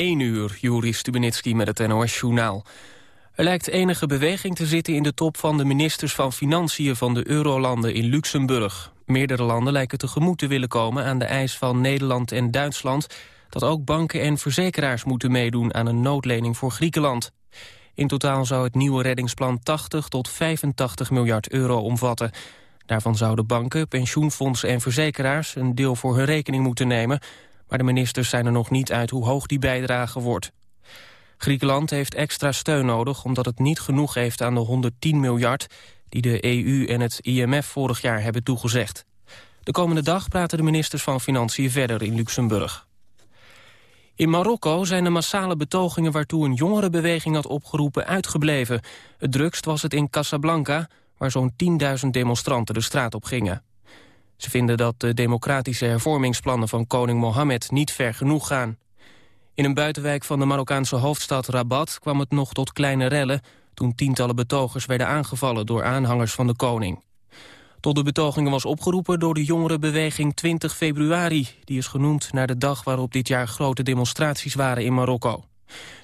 1 uur, Juri Stubenitski met het NOS-journaal. Er lijkt enige beweging te zitten in de top van de ministers van Financiën van de eurolanden in Luxemburg. Meerdere landen lijken tegemoet te willen komen aan de eis van Nederland en Duitsland... dat ook banken en verzekeraars moeten meedoen aan een noodlening voor Griekenland. In totaal zou het nieuwe reddingsplan 80 tot 85 miljard euro omvatten. Daarvan zouden banken, pensioenfondsen en verzekeraars een deel voor hun rekening moeten nemen... maar de ministers zijn er nog niet uit hoe hoog die bijdrage wordt. Griekenland heeft extra steun nodig omdat het niet genoeg heeft aan de 110 miljard... die de EU en het IMF vorig jaar hebben toegezegd. De komende dag praten de ministers van Financiën verder in Luxemburg. In Marokko zijn de massale betogingen waartoe een jongerenbeweging had opgeroepen uitgebleven. Het drukst was het in Casablanca, waar zo'n 10.000 demonstranten de straat op gingen. Ze vinden dat de democratische hervormingsplannen van koning Mohammed niet ver genoeg gaan. In een buitenwijk van de Marokkaanse hoofdstad Rabat kwam het nog tot kleine rellen... toen tientallen betogers werden aangevallen door aanhangers van de koning. Tot de betogingen was opgeroepen door de jongerenbeweging 20 februari. Die is genoemd naar de dag waarop dit jaar grote demonstraties waren in Marokko.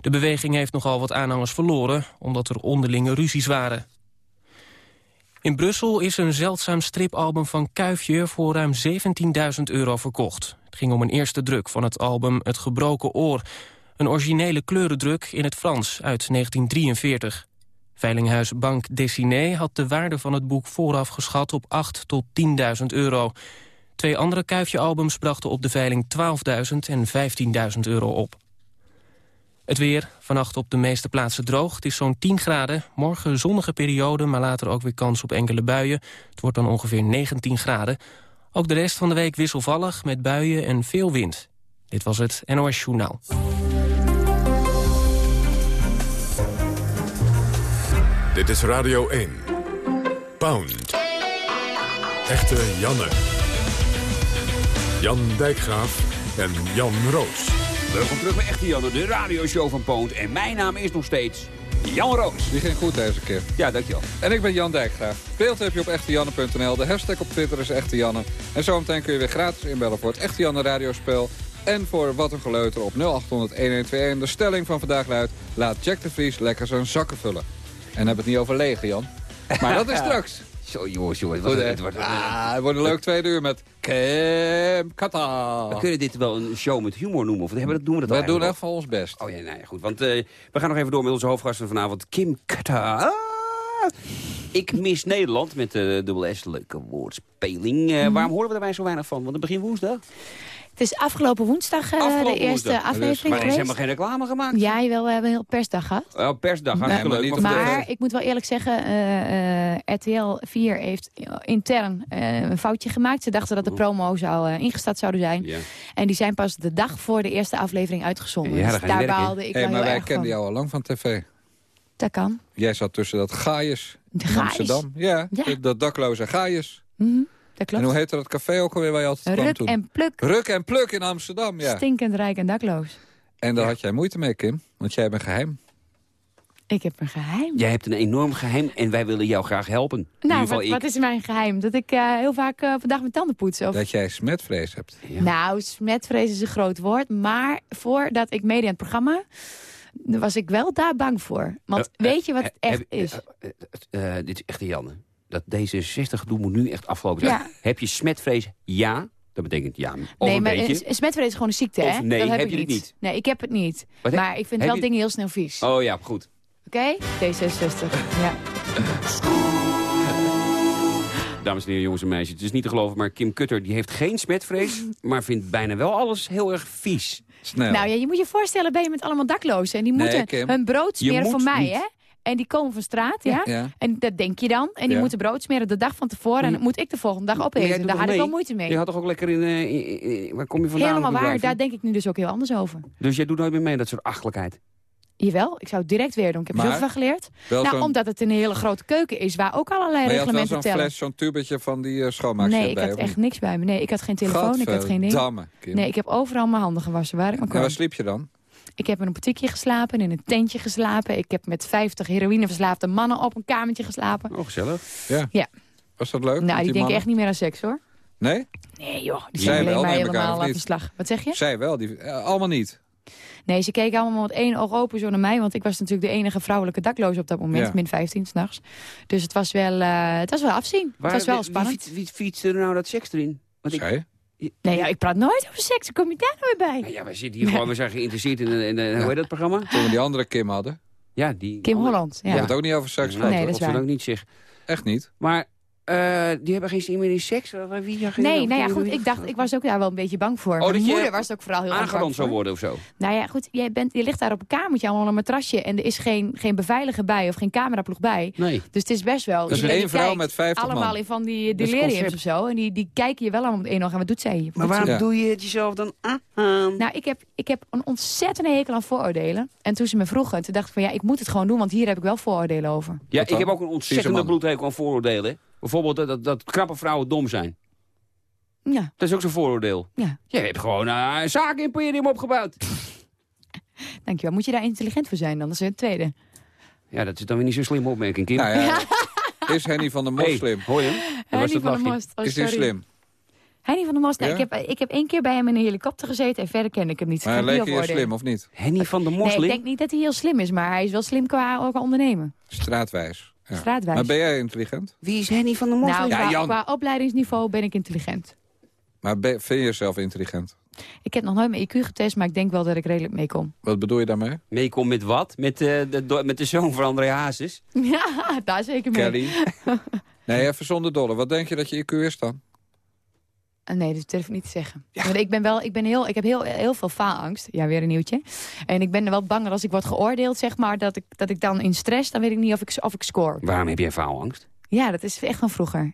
De beweging heeft nogal wat aanhangers verloren, omdat er onderlinge ruzies waren. In Brussel is een zeldzaam stripalbum van Kuifje voor ruim 17.000 euro verkocht. Het ging om een eerste druk van het album Het Gebroken Oor. Een originele kleurendruk in het Frans uit 1943. Veilinghuis Bank Dessiné had de waarde van het boek vooraf geschat op 8 tot 10.000 euro. Twee andere Kuifje-albums brachten op de veiling 12.000 en 15.000 euro op. Het weer, vannacht op de meeste plaatsen droog. Het is zo'n 10 graden. Morgen zonnige periode, maar later ook weer kans op enkele buien. Het wordt dan ongeveer 19 graden. Ook de rest van de week wisselvallig met buien en veel wind. Dit was het NOS Journaal. Dit is Radio 1. Pound. Echte Janne. Jan Dijkgraaf en Jan Roos. Welkom terug bij Echte Janne, de radioshow van Poont. En mijn naam is nog steeds Jan Roos. Die ging goed deze keer. Ja, dankjewel. En ik ben Jan Dijkgraaf. Beeld heb je op echtejanne.nl. De hashtag op Twitter is Echte Janne. En zometeen kun je weer gratis inbellen voor het Echte Janne radiospel. En voor Wat een Geleuter op 0800-1121. De stelling van vandaag luidt... Laat Jack de Vries lekker zijn zakken vullen. En heb het niet over Jan. Maar dat is straks. Zo, jongens, jongens. Goed, het wordt, Ah, het wordt een leuk tweede uur met Kim Kata. we kunnen dit wel een show met humor noemen. Of hebben we dat, doen we dat Wij eigenlijk doen echt van ons best. Oh ja, nee, goed. Want eh, we gaan nog even door met onze hoofdgasten vanavond. Kim Kata. Ah! Ik mis Nederland met de dubbel S. Leuke woordspeling. Mhm. Eh, Waarom horen we daarbij zo weinig van? Want het begin woensdag. Het is afgelopen woensdag eh, Afgelopen de eerste woensdag. aflevering Maar er is helemaal geen reclame gemaakt. Ja, jawel, we hebben een heel persdag gehad. Oh, persdag, Nee, hartstikke maar leuk. niet Maar ik moet wel eerlijk zeggen, eh, eh, RTL 4 heeft intern eh, een foutje gemaakt. Ze dachten dat de promo zou eh, ingestart zouden zijn. Ja. En die zijn pas de dag voor de eerste aflevering uitgezonden. Ja, Dus daar baalde ik Hey, wel maar heel wij erg kenden van. jou al lang van tv. Dat kan. Jij zat tussen dat gaaiers De in. Amsterdam. Ja, Ja. dat- dat dakloze gaaiers. Mhm, dat En hoe heette dat café ook alweer waar je altijd kwam Ruk toen? en pluk, Ruk en pluk in Amsterdam, ja. stinkend rijk en dakloos. En daar had jij moeite mee, Kim. Want jij bent geheim. Ik heb een geheim. Jij hebt een enorm geheim en wij willen jou graag helpen. In nou, ieder geval wat, ik. wat is mijn geheim? Dat ik eh, heel vaak eh, een dag mijn tanden poets. Of... Dat jij smetvrees hebt. Ja. Nou, smetvrees is een groot woord. Maar voordat ik media in het programma... was ik wel daar bang voor. Want Eh, weet je wat het echt heb- is? dit is echt een Janne. Dat D66 gedoe moet nu echt afgelopen zijn. Ja. Heb je smetvrees? Ja. Dat betekent ja. Of nee, een maar beetje. smetvrees is gewoon een ziekte, Of hè? nee, dat heb, heb ik je het niet. niet? Nee, ik heb het niet. Wat heb- maar ik vind heb wel je- dingen heel snel vies. Oh ja, goed. Oké? D66, ja. Dames en heren, jongens en meisjes. Het is niet te geloven, maar Kim Kutter die heeft geen smetvrees... maar vindt bijna wel alles heel erg vies. Snel. Nou ja, je moet je voorstellen, ben je met allemaal daklozen. En die Nee, moeten Kim. hun brood smeren voor mij, niet. hè? En die komen van straat, ja? Ja. En dat denk je dan. En die moeten brood smeren de dag van tevoren. En dat moet ik de volgende dag opeten. Daar had ik wel moeite mee. Je had toch ook lekker in... eh, waar kom je vandaan? Helemaal waar. Daar denk ik nu dus ook heel anders over. Dus jij doet nooit meer mee dat soort achtelijkheid? Jawel, ik zou het direct weer doen. Ik heb er zoveel van geleerd. Nou, omdat het een hele grote keuken is waar ook allerlei maar je had wel reglementen zo'n tellen. fles, zo'n tubetje van die uh, schoonmaakshit Nee, ik bij. had echt niks bij me. Nee, ik had geen telefoon, ik had geen ding. Kim. Nee, ik heb overal mijn handen gewassen waar ik maar En waar sliep je dan? Ik heb in een boutiqueje geslapen, in een tentje geslapen. Ik heb met 50 heroïneverslaafde mannen op een kamertje geslapen. Oh, gezellig. Ja. Ja. Was dat leuk? nou, die denken mannen? echt niet meer aan seks, hoor. Nee? Nee, joh. Die Zij zijn alleen maar aan, helemaal niet? de slag. Wat zeg je? Zij wel. Die, eh, allemaal niet. Nee, ze keken allemaal met één oog open zo naar mij. Want ik was natuurlijk de enige vrouwelijke dakloze op dat moment. Ja. Min 15 s'nachts. Dus het was wel, eh, het was wel afzien. het was wel wie- spannend. Wie, wie fietste er nou dat seks erin? Want ik, Zij? Nee, ja, ik praat nooit over seks. Hoe kom je daar nou weer bij? Nou ja, wij zitten hier gewoon, we zijn geïnteresseerd in, in, in- hoe heet dat programma? Toen we die andere Kim hadden. Ja, die... Kim andere- Holland. We Ja. hebben het ook niet over seks Nee, gehad. Nee, hoor. dat is waar. ook niet zeg. Echt niet. Maar eh, die hebben geen zin meer in seks? Wie Nee, nou? ja, goed. Ik dacht, ik was ook daar wel een beetje bang voor. Oh, Mijn dat je moeder was ook vooral heel erg bang zou worden of zo? Nou ja, goed. Jij bent, je ligt daar op een kamertje, allemaal op een matrasje. En er is geen, geen beveiliger bij of geen cameraploeg bij. Nee. Dus het is best wel... Je één vrouw kijkt met 50 Allemaal man. in van die deliriums of zo. En die, die kijken je wel allemaal met één oog. En wat doet zij? Wat Maar waarom Ja. doe je het jezelf dan aan? Nou, ik heb, ik heb een ontzettende hekel aan vooroordelen. En toen ze me vroegen, toen dacht ik van ja, ik moet het gewoon doen, want hier heb ik wel vooroordelen over. Ja, ik heb ook een ontzettende bloedhekel aan vooroordelen. Bijvoorbeeld dat, dat, dat knappe vrouwen dom zijn. Ja, Dat is ook zo'n vooroordeel. ja, Je hebt gewoon eh, een zaakimperium opgebouwd. dankjewel. Moet je daar intelligent voor zijn dan? Dat is het tweede. Ja, dat is dan weer niet zo'n slimme opmerking, Kim. Nou ja, is Henny van der Mos Hey, slim? hoor je hem? Henny het van der. Most. Oh, Is sorry. slim? Henny van der Most. nou, Ja? ik, heb, ik heb één keer bij hem in een helikopter gezeten en verder ken ik hem niet. Maar leek over slim of niet? Henny van der Nee, Moslim? ik denk niet dat hij heel slim is, maar hij is wel slim qua, qua ondernemen. Straatwijs. Ja. Straatwijs. Maar ben jij intelligent? Wie is Henny van der Moslim? Nou, ja, qua, Jan. qua opleidingsniveau ben ik intelligent. Maar ben- vind je jezelf intelligent? Ik heb nog nooit mijn IQ getest, maar ik denk wel dat ik redelijk meekom. Wat bedoel je daarmee? Meekom met wat? Met, eh, de, do- met de zoon van André Hazes? Ja, daar zeker mee. Kelly? nee, even zonder dolle. Wat denk je dat je IQ is dan? Ah, Nee, dat durf ik niet te zeggen. Want ik ben wel, ik ben heel, ik heb heel, heel veel faalangst. Ja, weer een nieuwtje. En ik ben wel bang als ik word geoordeeld, zeg maar, dat ik, dat ik dan in stress, dan weet ik niet of ik, of ik score. Waarom heb jij faalangst? Ja, dat is echt van vroeger.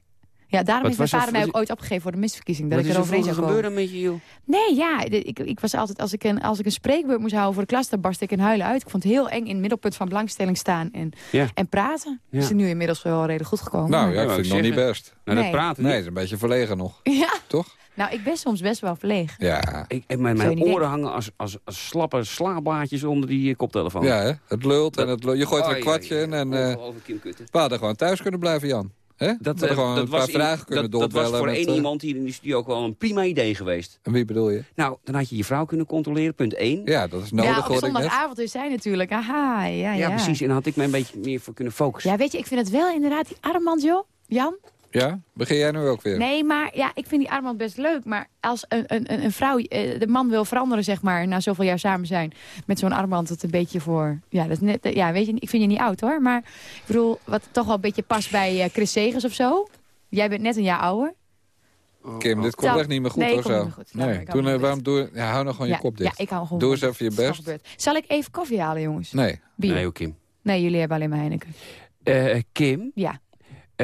Ja, daarom Wat heeft mijn er vader mij ook ooit opgegeven voor de misverkiezing. Dat Wat ik is er gebeurd met je, joh? Nee, ja, ik, ik was altijd, als ik, een, als ik een spreekbeurt moest houden voor de klas, dan barst ik in huilen uit. Ik vond het heel eng in het middelpunt van belangstelling staan en, Ja. en praten. Ja. Is het nu inmiddels wel redelijk goed gekomen. Nou ja, ik vind het nog niet best. Nou, Nee. dat praten Nee, is een beetje verlegen nog. ja, Toch? nou, ik ben soms best wel verlegen. Ja. Ik, en mijn, mijn oren hangen als, als, als slappe slaablaadjes onder die eh, koptelefoon. Ja, hè? Het lult en het lult. Je gooit er een kwartje ja, in en eh, Kutter. we hadden gewoon thuis kunnen blijven, Jan. Dat, we eh, gewoon dat een paar was in- vragen kunnen dat, dat was voor met, één eh, iemand hier in die studio ook wel een prima idee geweest. En wie bedoel je? Nou, dan had je je vrouw kunnen controleren, punt 1. Ja, Ja, dat is nodig, ja, op zondagavond is zij natuurlijk. Aha, ja, ja. precies. En dan had ik me een beetje meer voor kunnen focussen. Ja, weet je, ik vind het wel inderdaad, die armband, joh. Jan? Ja? Begin jij nu ook weer? Nee, maar ja, ik vind die armband best leuk. Maar als een, een, een- vrouw, eh, de man wil veranderen, zeg maar, na zoveel jaar samen zijn, met zo'n armband, dat een beetje voor, ja, dat is net, ja, weet je, ik vind je niet oud hoor. Maar ik bedoel, wat toch wel een beetje past bij eh, Chris Segers of zo. Jij bent net een jaar ouder. Kim, dit komt echt niet meer goed, Nee, zo? niet meer goed. Nou, Nee, me nou, waarom doe, ja, hou nou gewoon ja, je kop ja, dicht. ik hou gewoon Doe eens even je best. Zal ik even koffie halen, jongens? Nee. Bier. Nee, ook Kim. Nee, jullie hebben alleen maar Heineken. Eh, Kim, Ja.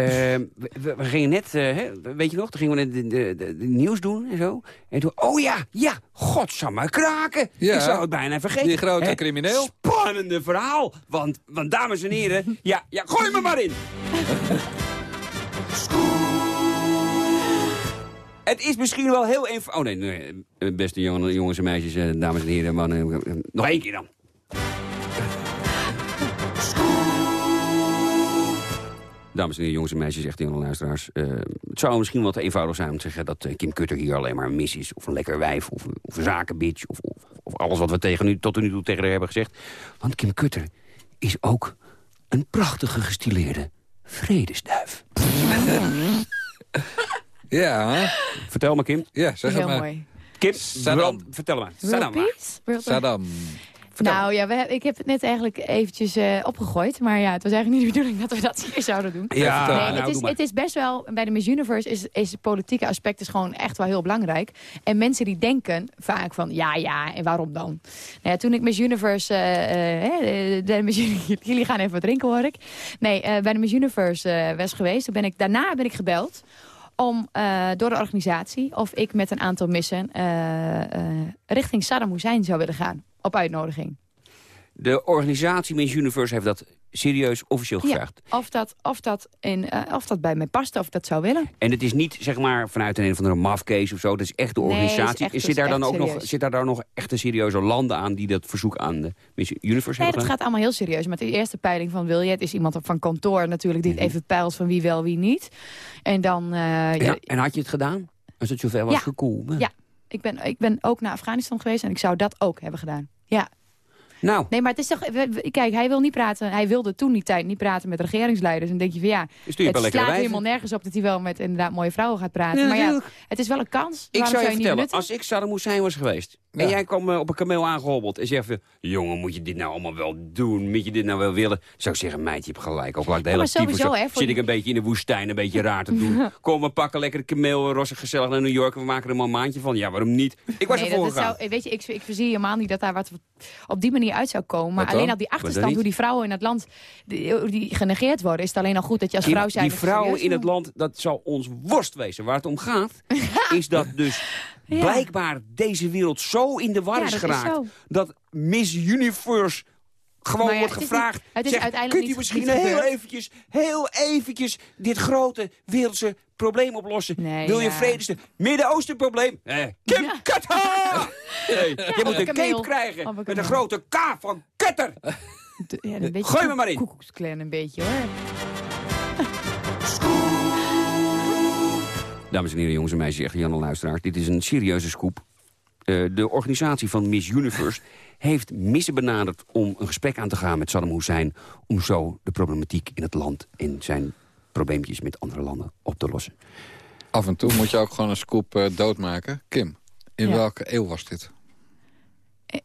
Eh, we, we- gingen net, eh, hè, weet je nog, toen gingen we net de, de, de, de nieuws doen en zo. En toen, oh ja, ja, godsamme kraken. Ja. Ik zou het bijna vergeten. Die grote Hè, crimineel. Spannende verhaal. Want, want dames en heren, ja, ja, gooi me maar in. Het is misschien wel heel eenvoudig. Oh nee, nee, eh, beste jongen, jongens en meisjes, eh, dames en heren, mannen. Nog één keer dan. Dames en heren, jongens en meisjes, zegt de jonge luisteraars. eh, het zou misschien wel te eenvoudig zijn om te zeggen dat eh, Kim Kutter hier alleen maar een mis is. Of een lekker wijf, of, of een zakenbitch. Of, of, of alles wat we tegen nu, tot nu toe tegen haar hebben gezegd. Want Kim Kutter is ook een prachtige gestileerde vredesduif. Ja, hè? Vertel me, Kim. ja zeg het Heel maar. mooi. Kim, Saddam. vertel maar. World Saddam Saddam. Vertel. Nou ja, we, heb- ik heb het net eigenlijk eventjes eh, opgegooid. Maar ja, het was eigenlijk niet de bedoeling dat we dat hier zouden doen. Ja, nee, nou, het, is, het is best wel, bij de Miss Universe is, is het politieke aspect is gewoon echt wel heel belangrijk. En mensen die denken vaak van, ja, ja, en waarom dan? Nou ja, toen ik Miss Universe, eh, eh, de, de Miss jullie gaan even wat drinken hoor ik. Nee, eh, bij de Miss Universe eh, was geweest. Toen ben ik, daarna ben ik gebeld om eh, door de organisatie of ik met een aantal missen eh, eh, richting Saddam Hussein zou willen gaan. Op uitnodiging. De organisatie Miss Universe heeft dat serieus officieel gevraagd. Ja, of dat, of, dat in, eh, of dat bij mij past of ik dat zou willen. En het is niet zeg maar vanuit een, of andere mafcase of zo. Dat is echt de Nee, is organisatie. echt- het zit is daar dan echt ook nog, zit daar dan nog echt een serieuze landen aan die dat verzoek aan de Miss Universe Nee, hebben dat gaat allemaal heel serieus. Met de eerste peiling van wil je het is iemand van kantoor natuurlijk die het Mhm. even peilt van wie wel, wie niet. En dan, eh, ja, Ja, en had je het gedaan? Als het zover was Ja. gekomen? Ja. ik, ben, ik ben ook naar Afghanistan geweest en ik zou dat ook hebben gedaan. Ja. Nou, Nee, maar het is toch... Kijk, hij wil niet praten. Hij wilde toen die tijd niet praten met regeringsleiders. En dan denk je van ja, je het slaat helemaal nergens op dat hij wel met inderdaad mooie vrouwen gaat praten. Ja, maar ja, het is wel een kans. Ik Waarom zou je vertellen, als ik Saddam Hussein was geweest... en Ja. jij kwam eh, op een kameel aangehobbeld en zegt... jongen, moet je dit nou allemaal wel doen? Moet je dit nou wel willen? Zou ik zeggen, meid, je hebt gelijk. Ook laat de Ja, hele maar sowieso, hè, Zit die- ik een beetje in de woestijn, een beetje raar te doen. Kom, we pakken lekker de kameel, rossen gezellig naar New York... en we maken er maar een maandje van. Ja, waarom niet? Ik was nee, ervoor gegaan. zou, weet je, ik, ik voorzie helemaal niet dat daar wat op die manier uit zou komen. Maar alleen al die achterstand, hoe die vrouwen in het land die, die genegeerd worden, is het alleen al goed dat je als Die, vrouw zijn. die vrouwen in het land, dat zal ons worst wezen. Waar het om gaat, is dat dus Ja. blijkbaar deze wereld zo in de war Ja, is geraakt... dat Miss Universe gewoon Maar wordt gevraagd... niet- uiteindelijk kunt u misschien heel gebeurd?" eventjes, heel eventjes... dit grote wereldse probleem oplossen? Nee, Wil je ja. vredeste Midden-Oosten probleem? Eh, Kim Ja. Nee, je moet een cape krijgen een met een grote K van Kutter. Ja, een beetje Gooi me maar in. Koekoeksklan een beetje hoor. Dames en heren, jongens en meisjes, echt Jan en luisteraars. Dit is een serieuze scoop. Eh, de organisatie van Miss Universe heeft missen benaderd om een gesprek aan te gaan met Saddam Hussein... om zo de problematiek in het land en zijn probleempjes met andere landen op te lossen. Af en toe moet je ook gewoon een scoop eh, doodmaken. Kim, in Ja. welke eeuw was dit?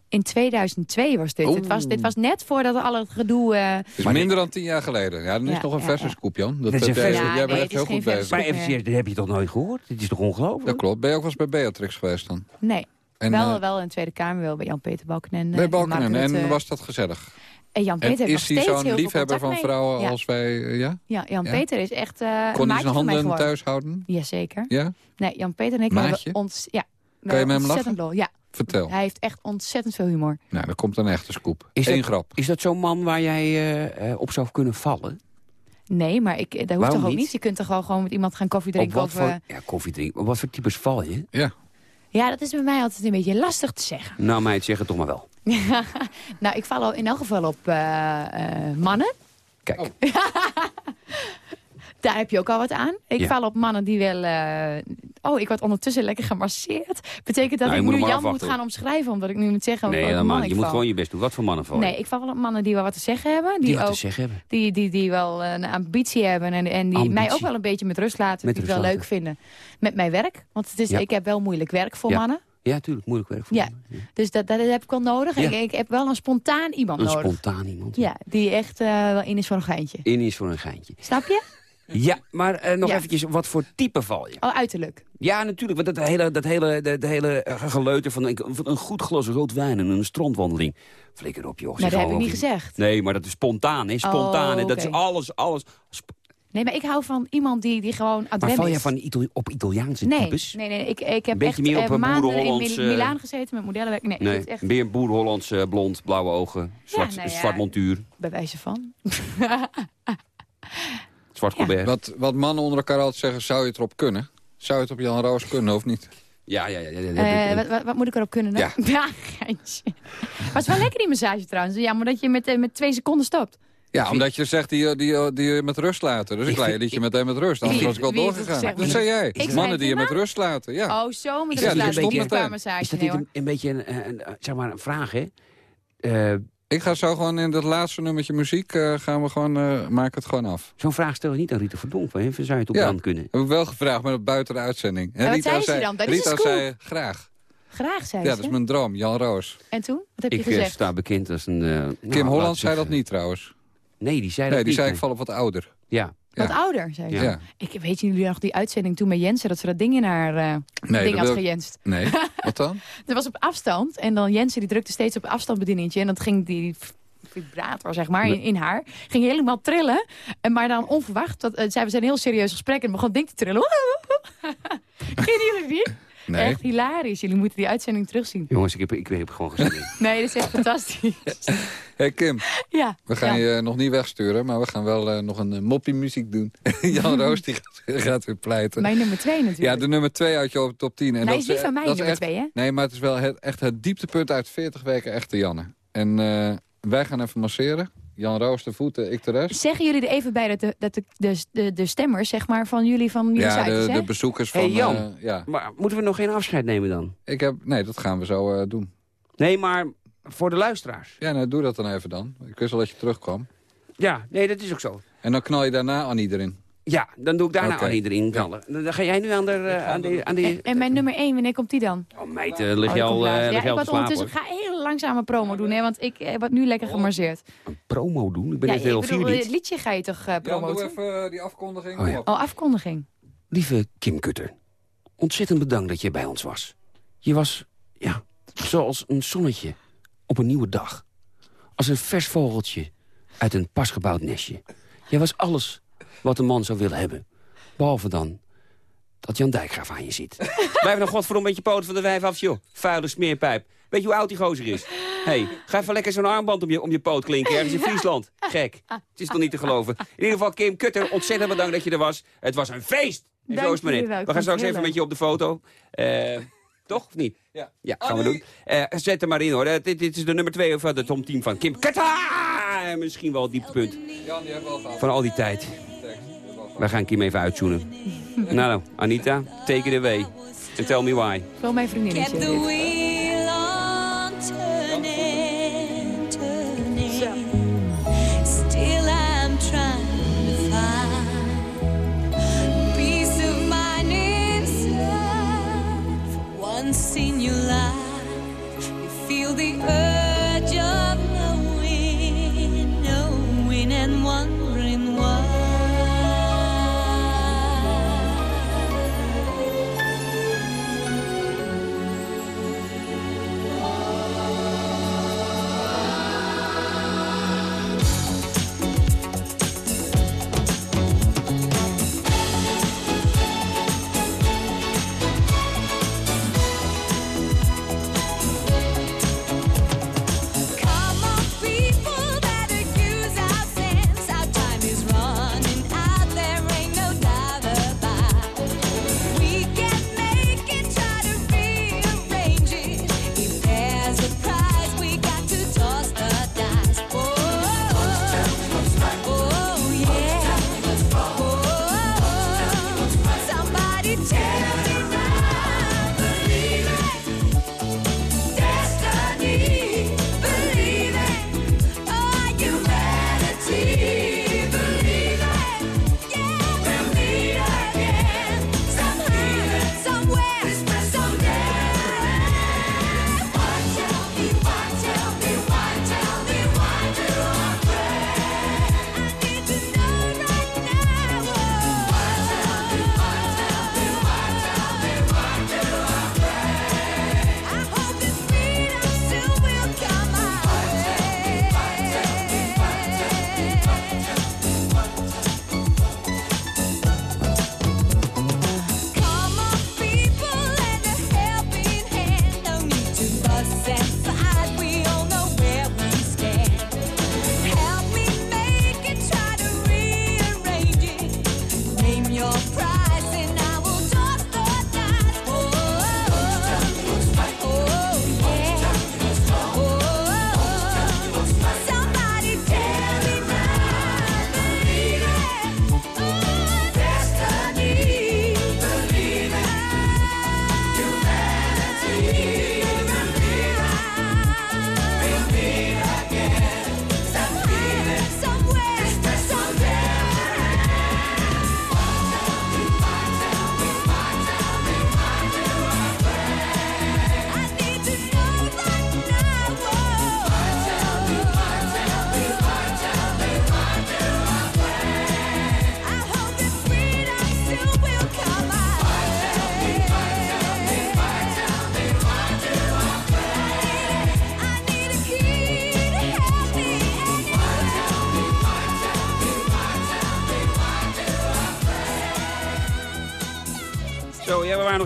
In 2002 was dit. Het was, dit was net voordat al het gedoe... eh, Het is Maar minder dan tien jaar geleden. Ja, dan is Ja, nog een ja, verse ja. scoop, Jan. Dat, Dat is heb een jij, verse- Ja, jij nee, bent echt is heel goed geen bezig. Maar even dat heb je toch nooit gehoord? Dit is toch ongelooflijk? Dat klopt. Ben je ook wel eens bij Beatrix geweest dan? nee, En, wel, eh, wel in de Tweede Kamer, wel bij Jan-Peter Balkenende. bij en Balkenende. Mark Rutte. En was dat gezellig? En Jan-Peter heeft nog is hij steeds zo'n heel veel liefhebber van mee. vrouwen Ja. als wij... eh, ja? Ja, Jan-Peter is echt eh een Kon hij zijn handen thuis houden? Jazeker. Ja? Nee, Jan-Peter en ik hebben ons... Ja, Kan je met hem lol. Ja, Vertel. hij heeft echt ontzettend veel humor. Nou, dan komt een echte scoop. Is Eén dat- grap. Is dat zo'n man waar jij eh, eh, op zou kunnen vallen? Nee, maar ik, dat hoeft Waarom toch ook niet? niet? Je kunt toch gewoon, gewoon met iemand gaan koffie Op drinken? wat Of, voor, eh, ja, koffie drinken. Op wat voor types val je? Ja. Ja, dat is bij mij altijd een beetje lastig te zeggen. Nou, meid, zeg het toch maar wel. nou, ik val al in elk geval op eh, eh, mannen. Kijk, Daar heb je ook al wat aan. Ik Ja. val op mannen die wel... eh, Oh, ik word ondertussen lekker gemasseerd. Betekent dat Nou, ik nu Jan moet gaan omschrijven... omdat ik nu moet zeggen nee, man helemaal. ik Je moet gewoon je best doen. Wat voor mannen val je? Nee, ik val wel op mannen die wel wat te zeggen hebben. Die, die wat ook, te zeggen hebben. die, die, die wel een ambitie hebben. En, en die Ambitie. mij ook wel een beetje met rust laten. Met die ik wel leuk vinden. Met mijn werk. Want het is, Ja. ik heb wel moeilijk werk voor Ja. mannen. Ja, tuurlijk. Moeilijk werk voor Ja. mannen. Ja. Dus dat, dat heb ik wel nodig. Ja. Ik, ik heb wel een spontaan iemand Een nodig. spontaan iemand. Ja, die echt eh, wel in is voor een geintje. In is voor een geintje. Snap je? Ja, maar eh, nog Ja. eventjes, wat voor type val je? Al uiterlijk. Ja, natuurlijk. Want dat hele, dat hele, dat de hele eh, geleuter van een, van een goed glas rood wijn en een strandwandeling. Flikker op, joh. Maar Zeg dat heb ik niet gezegd. Nee, maar dat is spontaan, hè? Spontaan. Oh? Dat is alles, alles. Sp- Nee, maar ik hou van iemand die, die gewoon aan Maar val jij van Itali op Italiaanse nee, types? nee, nee. Ik, ik heb Beetje echt meer op eh, een maanden in Mil- Milaan gezeten met modellenwerk. Nee, Nee, het is echt meer boer-Hollands, eh, blond, blauwe ogen, zwart, nou ja. zwart montuur, bij wijze van. zwart Ja. colbert. Wat, wat mannen onder elkaar altijd zeggen, zou je het erop kunnen? Zou je het op Jan Roos kunnen of niet? Ja, ja, ja. ja, ja, Eh, ja. wat, wat, wat moet ik erop kunnen? Ja. Ja, ja geintje. Maar het is wel lekker die massage trouwens. Ja, maar dat je met, eh, met twee seconden stopt. Ja, omdat je zegt die, die, die je met rust laten. Dus ik Ik leid je meteen met rust. Anders Wie- was ik wel wie heeft het doorgegaan. gezegd? Dat zei jij. Ik Mannen die je met rust laten, ja. Oh, zo met Ja, rust die laten. Is dat niet een, een beetje een, een, een- zeg maar een vraag, hè? Eh, Ik ga zo gewoon in dat laatste nummertje muziek, eh, gaan we gewoon, eh maken het gewoon af. Zo'n vraag stel je niet aan Rita Verdonk. Van, hè? Zou je het op Ja. Jan kunnen? Heb ik wel gevraagd, maar buiten de uitzending. En wat zei ze dan? Dat Rita scoop. zei graag. Graag, zei Ja, ze. dat is mijn droom, Jan Roos. En toen? Wat heb je Ik eh, gezegd? sta bekend als een... eh, nou, Kim laat Holland ik zei dat niet trouwens. Nee, die zei Nee, dat die niet. zei ik nee. val op wat ouder. Ja. Wat Ja. ouder, zei ze. Ja. Ja. Ik weet jullie nog die uitzending toen met Jensen... dat ze dat ding in haar eh, Nee, ding had ik- gejenst. Nee, wat dan? Dat was op afstand. En dan Jensen die drukte steeds op afstandsbedieningetje. En dat ging die vibrator, zeg maar, in, in haar. Ging helemaal trillen. En maar dan onverwacht. Dat, eh, zij, we zijn een heel serieus gesprek. En begon het ding te trillen. Kennen jullie die? Nee. Echt hilarisch. Jullie moeten die uitzending terugzien. Jongens, ik heb, ik heb gewoon gezien. Nee, dat is echt fantastisch. Hey Kim, Ja. we gaan ja. je nog niet wegsturen, maar we gaan wel eh, nog een uh, moppie muziek doen. Jan Roos die gaat, gaat weer pleiten. Mijn nummer twee Ja, natuurlijk. de nummer twee uit je top 10. En Nee, dat is niet eh, van mij dat nummer echt- twee, hè? Nee, maar het is wel het, echt het dieptepunt uit 40 weken echte Janne. En eh, wij gaan even masseren. Jan Roos de voeten, ik de rest. Zeggen jullie er even bij dat de, dat de, de, de, de stemmers, zeg maar, van jullie, van jullie Ja, de, de bezoekers Hey, van... Jan. eh, ja, Maar moeten we nog geen afscheid nemen dan? ik heb... Nee, dat gaan we zo eh, doen. Nee, maar voor de luisteraars. Ja, nou, doe dat dan even dan. Ik wist al dat je terugkwam. Ja, nee, dat is ook zo. En dan knal je daarna Annie erin. Ja, dan doe ik daarna. Annie erin knallen. Dan ga jij nu aan de... eh, aan de, aan de En, en mijn nummer 1, wanneer komt die dan? oh meid, eh, lig Oh, je die al, eh, lig ja, al te word slapen? ondertussen ik ga heel langzame promo doen, hè, want ik eh, word nu lekker gemarseerd. Een promo doen? Ik ben Ja, heel vier het liedje ga je toch eh, Jan, doe promoten? even eh, die afkondiging. Oh, ja. Oh, afkondiging. Lieve Kim Kutter, ontzettend bedankt dat je bij ons was. Je was, ja, zoals een zonnetje op een nieuwe dag. Als een vers vogeltje uit een pasgebouwd nestje. Je was alles wat een man zou willen hebben. Behalve dan dat Jan Dijkgraaf aan je zit. Blijf nou godverdomme met je poot van de wijf af, joh. Vuile smeerpijp. Weet je hoe oud die gozer is? hey, ga even lekker zo'n armband om je, om je poot klinken ergens in Friesland. Gek. Het is toch niet te geloven. In ieder geval, Kim Kutter, ontzettend bedankt dat je er was. Het was een feest. En zo Dank is het maar net. We gaan straks het even met je op de foto. Eh, toch, of niet? Ja. Ja, gaan we doen. Eh, zet hem maar in, hoor. Eh, dit, dit is de nummer twee van de Tom Team van Kim Kutter. En Misschien wel het dieptepunt van al die tijd. We gaan Kim even uitzoenen. nou, nou, Anita, take it away. And tell me why. Wel mijn vriendinnetje.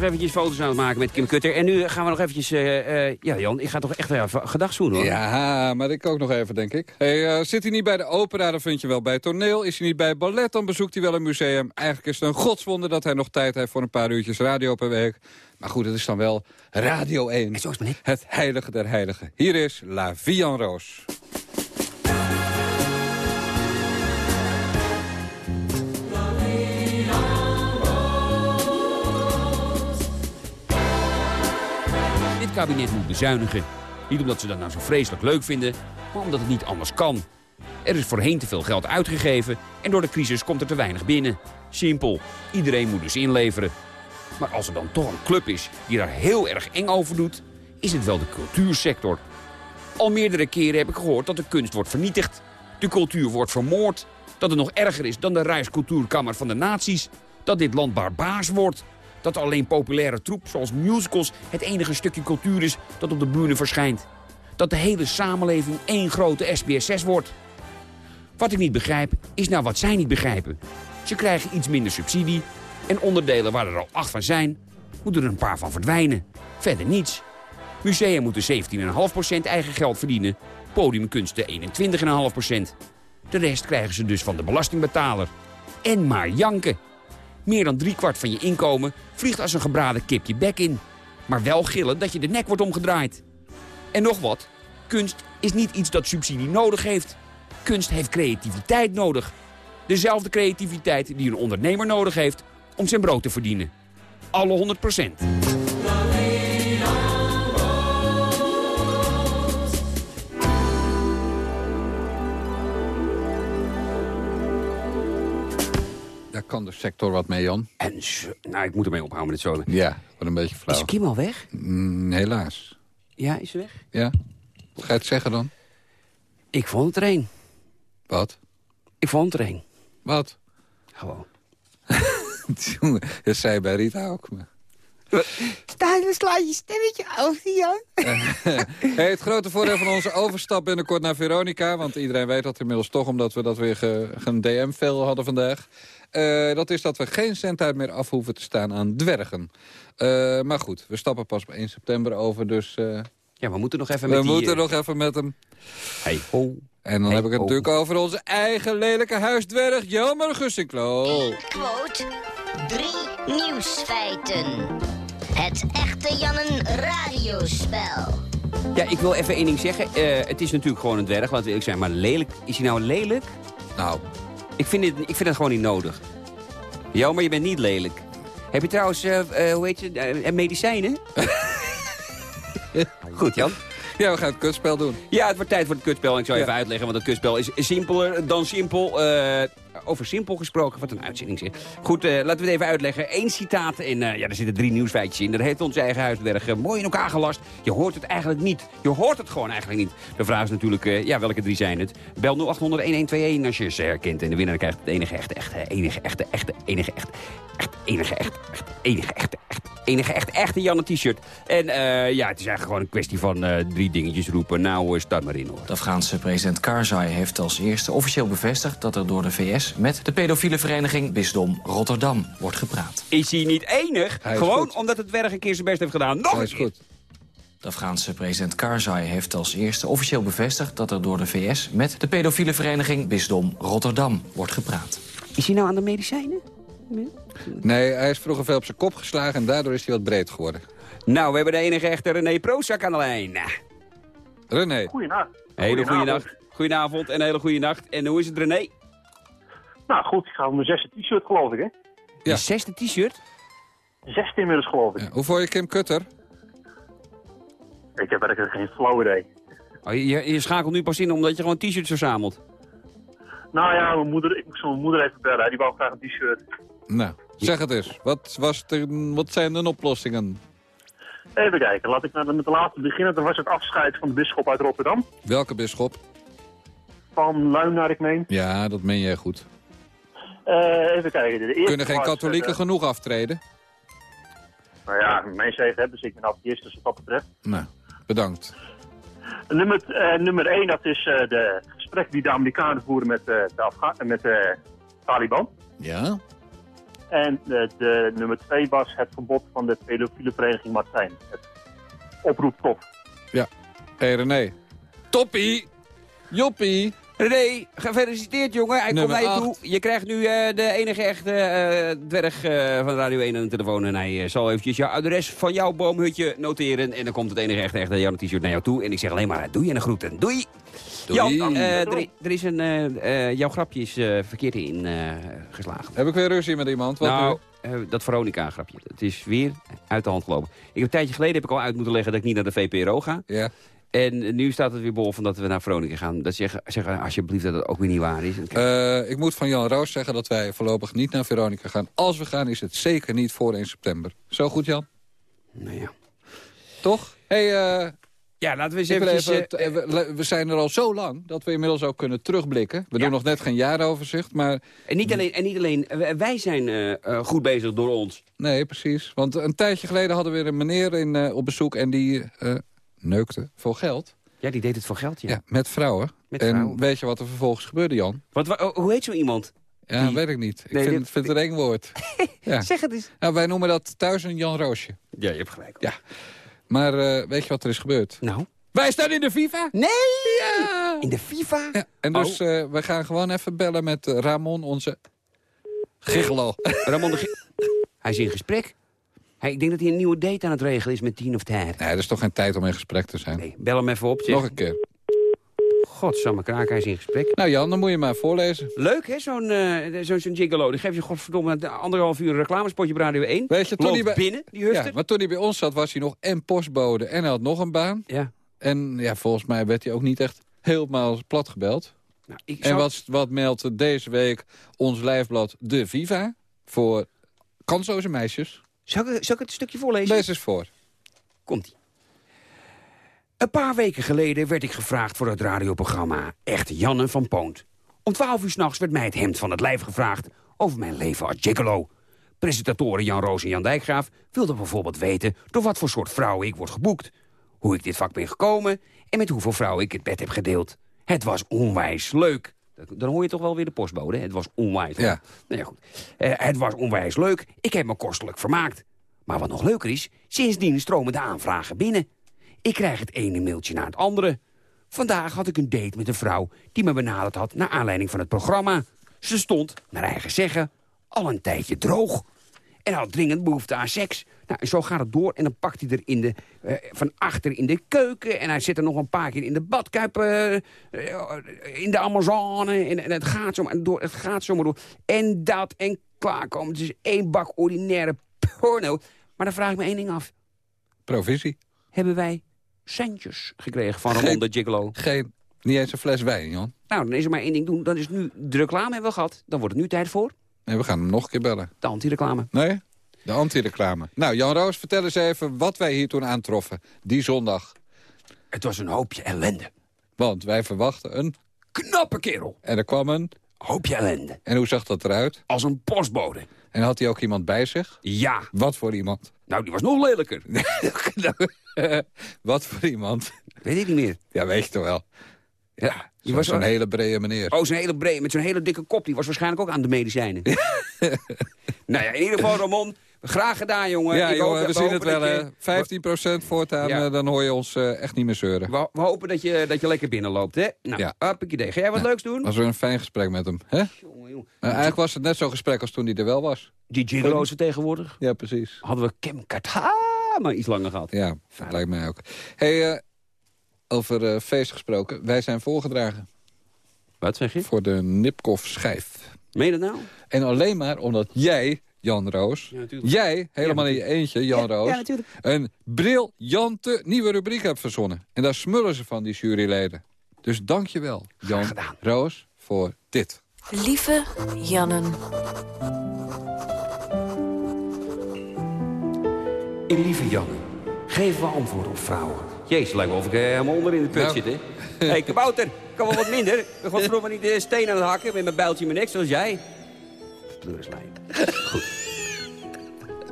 Eventjes foto's aan het maken met Kim Kutter. En nu gaan we nog eventjes... eh, eh, ja, Jan, ik ga toch echt even gedag zoenen, hoor. Ja, maar ik ook nog even, denk ik. Hey, eh, zit hij niet bij de opera, dan vind je wel bij het toneel. Is hij niet bij het ballet, dan bezoekt hij wel een museum. Eigenlijk is het een godswonder dat hij nog tijd heeft voor een paar uurtjes radio per week. Maar goed, het is dan wel Radio 1. En zo is het maar net. Het heilige der heiligen. Hier is La Vie en Roos. Kabinet moet bezuinigen. Niet omdat ze dat nou zo vreselijk leuk vinden, maar omdat het niet anders kan. Er is voorheen te veel geld uitgegeven en door de crisis komt er te weinig binnen. Simpel, iedereen moet dus inleveren. Maar als er dan toch een club is die daar heel erg eng over doet... is het wel de cultuursector. Al meerdere keren heb ik gehoord dat de kunst wordt vernietigd. De cultuur wordt vermoord. Dat het nog erger is dan de Rijkscultuurkamer van de naties. Dat dit land barbaars wordt. Dat alleen populaire troep zoals musicals het enige stukje cultuur is dat op de bühne verschijnt. Dat de hele samenleving één grote SPSS wordt. Wat ik niet begrijp, is nou wat zij niet begrijpen. Ze krijgen iets minder subsidie. En onderdelen waar er al acht van zijn, moeten er een paar van verdwijnen. Verder niets. Musea moeten 17,5% eigen geld verdienen. Podiumkunsten 21,5%. De rest krijgen ze dus van de belastingbetaler. En maar janken. Meer dan driekwart van je inkomen vliegt als een gebraden kip je bek in. Maar wel gillen dat je de nek wordt omgedraaid. En nog wat. Kunst is niet iets dat subsidie nodig heeft. Kunst heeft creativiteit nodig. Dezelfde creativiteit die een ondernemer nodig heeft om zijn brood te verdienen. Alle 100 procent. Kan de sector wat mee, Jan. En nou, ik moet ermee ophouden met het zolen. Ja, wat een beetje flauw. Is Kim al weg? Mm, helaas. Ja, is ze weg? Ja? Wat ga je het zeggen dan? Ik vond het er een. Wat? Ik vond het er een. Wat? Gewoon. Jongen, dat zei bij Rita ook. maar. Stijn, sla je stemmetje over, Jan. Hey, het grote voordeel van onze overstap binnenkort naar Veronica... want iedereen weet dat inmiddels toch, omdat we dat weer ge, een DM-veel hadden vandaag... eh, dat is dat we geen centheid meer af hoeven te staan aan dwergen. Eh, maar goed, we stappen pas op 1 september over, dus eh, Ja, we moeten nog even we met die... moeten nog even met hem. Hey, ho. En dan Hey, heb ik het natuurlijk over onze eigen lelijke huisdwerg, Jelmer Gussinklo. Quote. Drie nieuwsfeiten. Het echte Jannen radiospel. Ja, ik wil even één ding zeggen. Eh, het is natuurlijk gewoon een dwerg, laten we eerlijk zijn. Maar lelijk, is hij nou lelijk? Nou, Ik vind, het, ik vind het gewoon niet nodig. Ja, maar je bent niet lelijk. Heb je trouwens, eh, eh, hoe heet je, eh, medicijnen? Goed, Jan. ja, we gaan het kutspel doen. Ja, het wordt tijd voor het kutspel. En ik zal Ja. even uitleggen, want het kutspel is simpeler dan simpel. Over simpel gesproken, wat een uitzending zeg. Goed, eh, laten we het even uitleggen. Eén citaat en eh, ja, er zitten drie nieuwsfeitjes in. Daar heeft onze eigen huisdwerg eh, mooi in elkaar gelast. Je hoort het eigenlijk niet. Je hoort het gewoon eigenlijk niet. De vraag is natuurlijk, ja, welke drie zijn het? Bel 0800-1121 als je ze herkent. En de winnaar krijgt het enige echte, echte, enige echte, echte, enige echte, echt, enige echte, echt, enige echte, echt, enige echte, echte Janne t-shirt. En ja, het is eigenlijk gewoon een kwestie van drie dingetjes roepen. Nou, start maar in hoor. De Afghaanse president Karzai heeft als eerste officieel bevestigd... dat er door de VS met de pedofiele vereniging Bisdom Rotterdam wordt gepraat. Is hij niet enig? Hij Gewoon omdat het dwerg een keer zijn best heeft gedaan. Nog Dat een is keer. goed. De Afghaanse president Karzai heeft als eerste officieel bevestigd... dat er door de VS met de pedofiele vereniging Bisdom Rotterdam wordt gepraat. Is hij nou aan de medicijnen? Nee, hij is vroeger veel op zijn kop geslagen en daardoor is hij wat breed geworden. Nou, we hebben de enige echte René Prozac aan de lijn. René, Goeienacht. Hele goede Goedenavond. nacht. Goedenavond en een hele goede nacht. En hoe is het, René? Nou goed, ik ga op mijn zesde t-shirt geloof ik, hè? Ja. Je zesde t-shirt? Zesde inmiddels geloof ik. ja, hoe vond je Kim Kutter? Ik heb werkelijk geen flauw idee. Oh, je, je schakelt nu pas in omdat je gewoon t-shirts verzamelt. Nou ja, mijn moeder, ik moet zo mijn moeder even bellen. Die wou graag een t-shirt. Nou, zeg het eens. Wat, was de, wat zijn de oplossingen? Even kijken, laat ik naar de, met de laatste beginnen. Dat was het afscheid van de bisschop uit Rotterdam. Welke bisschop? Van Luim naar ik meen. Ja, dat meen jij goed. Eh, even kijken. De eerste Kunnen geen katholieken eh, genoeg aftreden? nou ja, mijn zegen hebben, dus ik ben atheïst dus wat dat betreft. Nou, bedankt. Nummer, eh, nummer één, dat is eh, de gesprek die de Amerikanen voeren met, de, Afga met de Taliban. Ja? En de, nummer twee was het verbod van de pedofiele vereniging Martijn. Het oproep tot. Hé hey, René. Toppie! Joppie! René, gefeliciteerd jongen. Hij komt naar je toe. Je krijgt nu eh, de enige echte eh, dwerg eh, van Radio 1 aan de telefoon. En hij zal eventjes jouw adres van jouw boomhutje noteren. En dan komt het enige echte, echte Janne t-shirt naar jou toe. En ik zeg alleen maar doei en een groeten. Doei! Doei. Jan, er, is een... jouw grapje is verkeerd in geslagen. Heb ik weer ruzie met iemand? Wat nou, dat Veronica-grapje. Het is weer uit de hand gelopen. Ik heb een tijdje geleden heb ik al uit moeten leggen dat ik niet naar de VPRO ga. Ja. En nu staat het weer bol van dat we naar Veronica gaan. Dat zeggen, zeggen alsjeblieft dat het ook weer niet waar is. Eh, ik moet van Jan Roos zeggen dat wij voorlopig niet naar Veronica gaan. Als we gaan is het zeker niet voor 1 september. Zo goed, Jan? Nou ja. Toch? hey, eh, Ja, laten we eens eventjes... even, eh, we, we zijn er al zo lang dat we inmiddels ook kunnen terugblikken. We Ja. doen nog net geen jaaroverzicht, maar en, niet alleen, en niet alleen, wij zijn goed bezig door ons. nee, precies. Want een tijdje geleden hadden we weer een meneer in, eh, op bezoek en die eh, neukte voor geld. Ja, die deed het voor geld, ja. Ja, met vrouwen. Met en vrouwen. weet je wat er vervolgens gebeurde, Jan? Wat, wa- hoe heet zo iemand? Ja, Die- weet ik niet. Ik Nee, vind, dit- vind het een eng woord. ja. Zeg het eens. Nou, wij noemen dat thuis een Jan Roosje. Ja, je hebt gelijk. Ja. Maar eh, weet je wat er is gebeurd? Nou? Wij staan in de FIFA! Nee! Ja! In de FIFA? Ja, en dus Oh. eh, we gaan gewoon even bellen met eh, Ramon, onze gigolo. Ramon de Hij is in gesprek. Hij, ik denk dat hij een nieuwe date aan het regelen is met Tien of Ter. Nee, er is toch geen tijd om in gesprek te zijn. Nee, bel hem even op. Zeg. Nog een keer. Godsamme kraak, hij is in gesprek. Nou Jan, dan moet je maar voorlezen. Leuk, hè, zo'n zo'n zo'n gigolo. Die geeft je godverdomme anderhalf uur een reclamespotje op Radio 1. Weet je, toen hij bij, binnen, die huster. ja, maar toen hij bij ons zat, was hij nog en postbode en hij had nog een baan. Ja. En ja, volgens mij werd hij ook niet echt helemaal plat gebeld. Nou, ik En zou- wat, wat meldt deze week ons lijfblad De Viva voor kansloze meisjes? Zal ik, zal ik het een stukje voorlezen? Lees eens voor. Komt-ie. Een paar weken geleden werd ik gevraagd voor het radioprogramma Echte Janne van Poont. Om twaalf uur s'nachts werd mij het hemd van het lijf gevraagd over mijn leven als gigolo. Presentatoren Jan Roos en Jan Dijkgraaf wilden bijvoorbeeld weten... door wat voor soort vrouwen ik word geboekt. Hoe ik dit vak ben gekomen en met hoeveel vrouwen ik het bed heb gedeeld. Het was onwijs leuk. Dan hoor je toch wel weer de postbode. Het was onwijs. Ja. Nou ja, goed. Eh, het was onwijs leuk. Ik heb me kostelijk vermaakt. Maar wat nog leuker is, sindsdien stromen de aanvragen binnen. Ik krijg het ene mailtje na het andere. Vandaag had ik een date met een vrouw die me benaderd had... naar aanleiding van het programma. Ze stond, naar eigen zeggen, al een tijdje droog. En had dringend behoefte aan seks. Nou, en zo gaat het door en dan pakt hij er in de, eh, van achter in de keuken... en hij zit er nog een paar keer in de badkuip, eh, eh, in de Amazone... En, en het, gaat zo maar door, het gaat zo maar door. En dat en klaarkomen. Het is één bak ordinaire porno. Maar dan vraag ik me één ding af. Provisie. Hebben wij centjes gekregen van Ramon de Gigolo? Geen, niet eens een fles wijn, Jan. Nou, dan is er maar één ding doen. Dan is nu de reclame hebben we gehad. Dan wordt het nu tijd voor Nee, we gaan hem nog een keer bellen. de anti-reclame. Nee? De anti-reclame. Nou, Jan Roos, vertel eens even wat wij hier toen aantroffen. Die zondag. Het was een hoopje ellende. Want wij verwachten een... Knappe kerel. En er kwam een... Hoopje ellende. En hoe zag dat eruit? Als een postbode. En had hij ook iemand bij zich? Ja. Wat voor iemand? Nou, die was nog lelijker. wat voor iemand? Weet ik niet meer. Ja, weet je toch wel. Ja. Die was Zo'n hele brede meneer. Oh, zo'n hele breed, met zo'n hele dikke kop. Die was waarschijnlijk ook aan de medicijnen. nou ja, in ieder geval, Ramon. Graag gedaan, jongen. ja, Ik jongen, hoop- we zien het wel. dat hè. je- 15% voortaan, Ja. eh, dan hoor je ons eh, echt niet meer zeuren. We, we hopen dat je, dat je lekker binnenloopt, hè? Nou, Ja. hoppakee. Ga jij wat leuks doen? was weer een fijn gesprek met hem. Hè? Jongen, jongen. Maar eigenlijk was het net zo'n gesprek als toen hij er wel was. Die gigolo's tegenwoordig. Ja, precies. Hadden we Kim Kata maar iets langer gehad. Ja, lijkt mij ook. hey, eh, over eh, feest gesproken. Wij zijn voorgedragen Wat zeg je? voor de Nipkoff schijf. Meen je dat nou? En alleen maar omdat jij, Jan Roos... Ja, jij, helemaal in je eentje, Jan Roos... Ja, natuurlijk. een briljante nieuwe rubriek hebt verzonnen. En daar smullen ze van, die juryleden. Dus dank je wel, Jan. Roos, voor dit. Lieve Jannen. In lieve Janne, geven we antwoord op vrouwen. Jezus, lijkt wel of ik eh, helemaal onder in de put Nou. zit, hè? Hé, hey, kabouter, kan wel wat minder. Ik ben godverdomme niet de steen aan het hakken met mijn bijltje in mijn nek, zoals jij. Pleurenslijn. Goed.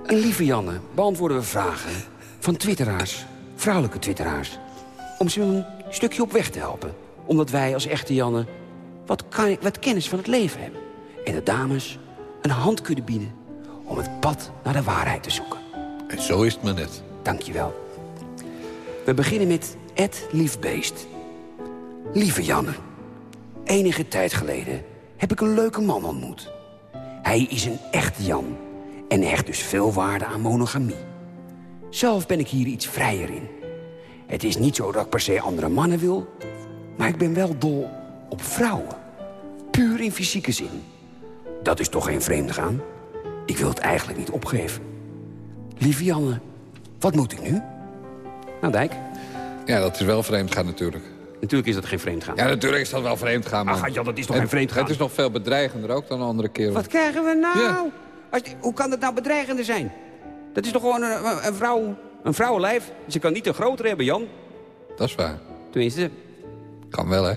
In lieve Janne beantwoorden we vragen van twitteraars, vrouwelijke twitteraars. Om ze een stukje op weg te helpen. Omdat wij als echte Janne wat, wat kennis van het leven hebben. En de dames een hand kunnen bieden om het pad naar de waarheid te zoeken. En zo is het maar net. Dankjewel. We beginnen met Ed Liefbeest. Lieve Janne, enige tijd geleden heb ik een leuke man ontmoet. Hij is een echte Jan en hecht dus veel waarde aan monogamie. Zelf ben ik hier iets vrijer in. Het is niet zo dat ik per se andere mannen wil... maar ik ben wel dol op vrouwen. Puur in fysieke zin. Dat is toch geen vreemde gaan? Ik wil het eigenlijk niet opgeven. Lieve Janne, wat moet ik nu? Nou, Dijk. Ja, dat is wel vreemd gaan natuurlijk. Natuurlijk is dat geen vreemd gaan. Ja, natuurlijk is dat wel vreemd gaan. Ach, ja, dat is toch En geen vreemd gaan? Het is nog veel bedreigender ook dan een andere kerel. Wat krijgen we nou? Ja. Als, hoe kan dat nou bedreigender zijn? Dat is toch gewoon een, een, vrouw, een vrouwenlijf? Ze kan niet een groter hebben, Jan. Dat is waar. Tenminste, Kan wel, hè?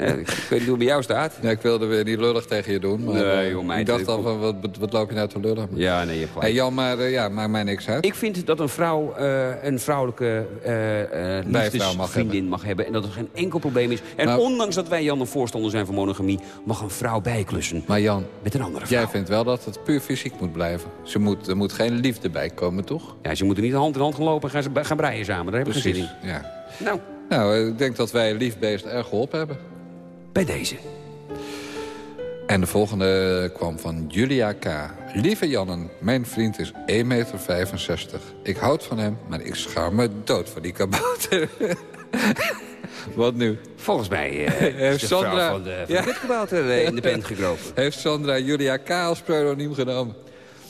Ik weet niet hoe het bij jou staat. Ik wilde weer niet lullig tegen je doen. Maar, Nee, eh, joh, meid, ik dacht al van, wat, wat, loop je nou te lullen? Ja, nee, je hebt Hey. Jan, maar eh, ja, maakt mij niks uit. Ik vind dat een vrouw eh, een vrouwelijke uh, Bijvrouw mag vriendin mag hebben. En dat er geen enkel probleem is. En Nou- ondanks dat wij Jan een voorstander zijn van monogamie... mag een vrouw bijklussen Maar Jan, met een andere vrouw. jij vindt wel dat het puur fysiek moet blijven. Ze moet, er moet geen liefde bij komen, toch? Ja, ze moeten niet hand in hand gaan lopen en gaan, ze, gaan breien samen. Daar heb ik geen zin in. Ja. Nou, Nou, ik denk dat wij liefbeest erg geholpen hebben. Bij deze. En de volgende kwam van Julia K. Lieve Jannen, mijn vriend is 1,65 meter. Ik houd van hem, maar ik schaam me dood voor die kabouter. Wat nu? Volgens mij eh, Heeft Sandra- van de, van Ja. eh, in de pen gekropen. Heeft Sandra Julia K. als pseudoniem genomen?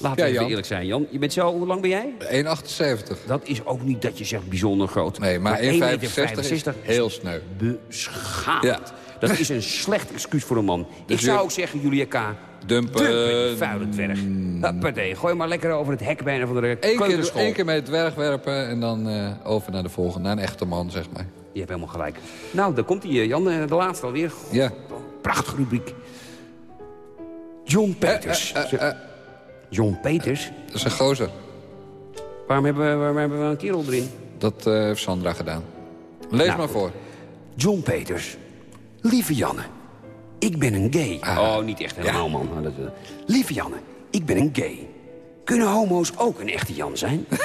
Laten Ja, we even eerlijk zijn, Jan. Je bent zo, hoe lang ben jij? 1,78. Dat is ook niet dat je zegt bijzonder groot. Nee, maar 1,65 is 1,65 heel sneu. beschamend. Ja. Dat is een slecht excuus voor een man. Dus ik zou ook zeggen, Julia K. Dumpen. Dumpen, vuile dwerg. Hoppatee, gooi maar lekker over het hek bijna van de Eén keer, kleuterschool. keer met het dwerg werpen en dan eh, over naar de volgende. Naar een echte man, zeg maar. Je hebt helemaal gelijk. Nou, daar komt hij, Jan, eh, de laatste alweer. Ja. Prachtige rubriek. John Peters. Eh, eh, eh, John Peters? dat is een gozer. Waarom hebben, we, waarom hebben we een kerel erin? Dat eh, heeft Sandra gedaan. Lees Nou, maar goed. voor. John Peters. Lieve Janne, ik ben een gay. Ah. Oh, niet echt helemaal, man. Dat, eh. Lieve Janne, ik ben een gay. Kunnen homo's ook een echte Jan zijn?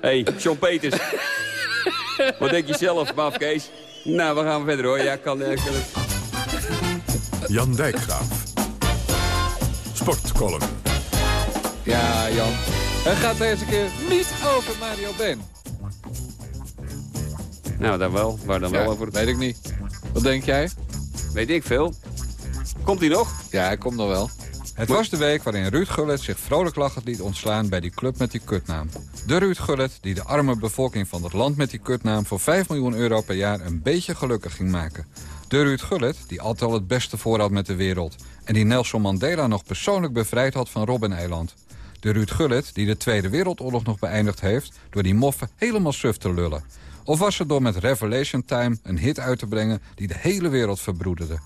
hey, John Peters. Wat denk je zelf, Maaf Kees? Nou, we gaan verder, hoor. Ja, kan... kan... Jan Dijkgraaf. Sportcolumn. Ja, Jan. Het gaat deze keer niet over Mario Been. Nou, daar wel. Waar dan wel Ja, over? Weet ik niet. Wat denk jij? Weet ik veel. Komt hij nog? Ja, hij komt nog wel. Het was de week waarin Ruud Gullit zich vrolijk lachend liet ontslaan bij die club met die kutnaam. De Ruud Gullit die de arme bevolking van het land met die kutnaam voor 5 miljoen euro per jaar een beetje gelukkig ging maken. De Ruud Gullit die altijd al het beste voor had met de wereld. En die Nelson Mandela nog persoonlijk bevrijd had van Robben-eiland. De Ruud Gullit die de Tweede Wereldoorlog nog beëindigd heeft door die moffen helemaal suf te lullen. Of was het door met Revelation Time een hit uit te brengen die de hele wereld verbroederde.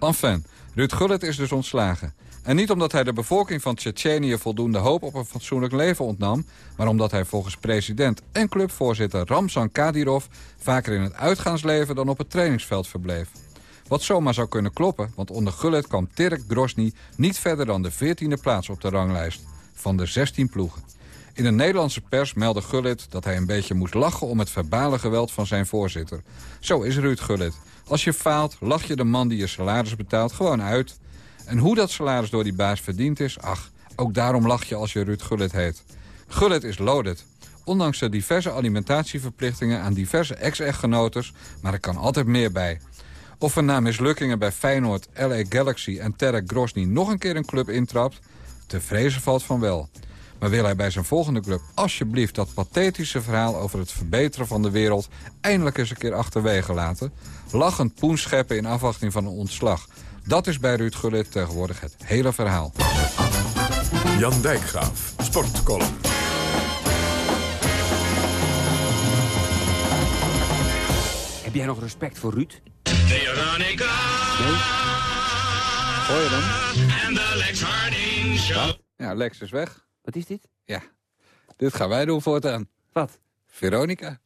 Enfin, Ruud Gullit is dus ontslagen. En niet omdat hij de bevolking van Tsjetsjenië voldoende hoop op een fatsoenlijk leven ontnam... maar omdat hij volgens president en clubvoorzitter Ramzan Kadyrov... vaker in het uitgaansleven dan op het trainingsveld verbleef. Wat zomaar zou kunnen kloppen, want onder Gullit kwam Terek Grosny... niet verder dan de 14e plaats op de ranglijst van de 16 ploegen. In de Nederlandse pers meldde Gullit dat hij een beetje moest lachen... om het verbale geweld van zijn voorzitter. Zo is Ruud Gullit. Als je faalt, lach je de man die je salaris betaalt gewoon uit... En hoe dat salaris door die baas verdiend is, ach, ook daarom lach je als je Ruud Gullit heet. Gullit is loaded. Ondanks de diverse alimentatieverplichtingen aan diverse ex-echtgenotes, maar er kan altijd meer bij. Of er na mislukkingen bij Feyenoord, LA Galaxy en Terek Grosny nog een keer een club intrapt, te vrezen valt van wel. Maar wil hij bij zijn volgende club alsjeblieft dat pathetische verhaal over het verbeteren van de wereld eindelijk eens een keer achterwege laten? Lachend poen scheppen in afwachting van een ontslag. Dat is bij Ruud Gullit tegenwoordig het hele verhaal. Jan Dijkgraaf. Sportcolumn. Heb jij nog respect voor Ruud? Veronica Hoor je hem? and the Lex Harding Show. Ja, Lex is weg. Wat is dit? Ja. Dit gaan wij doen voortaan. Wat? Veronica.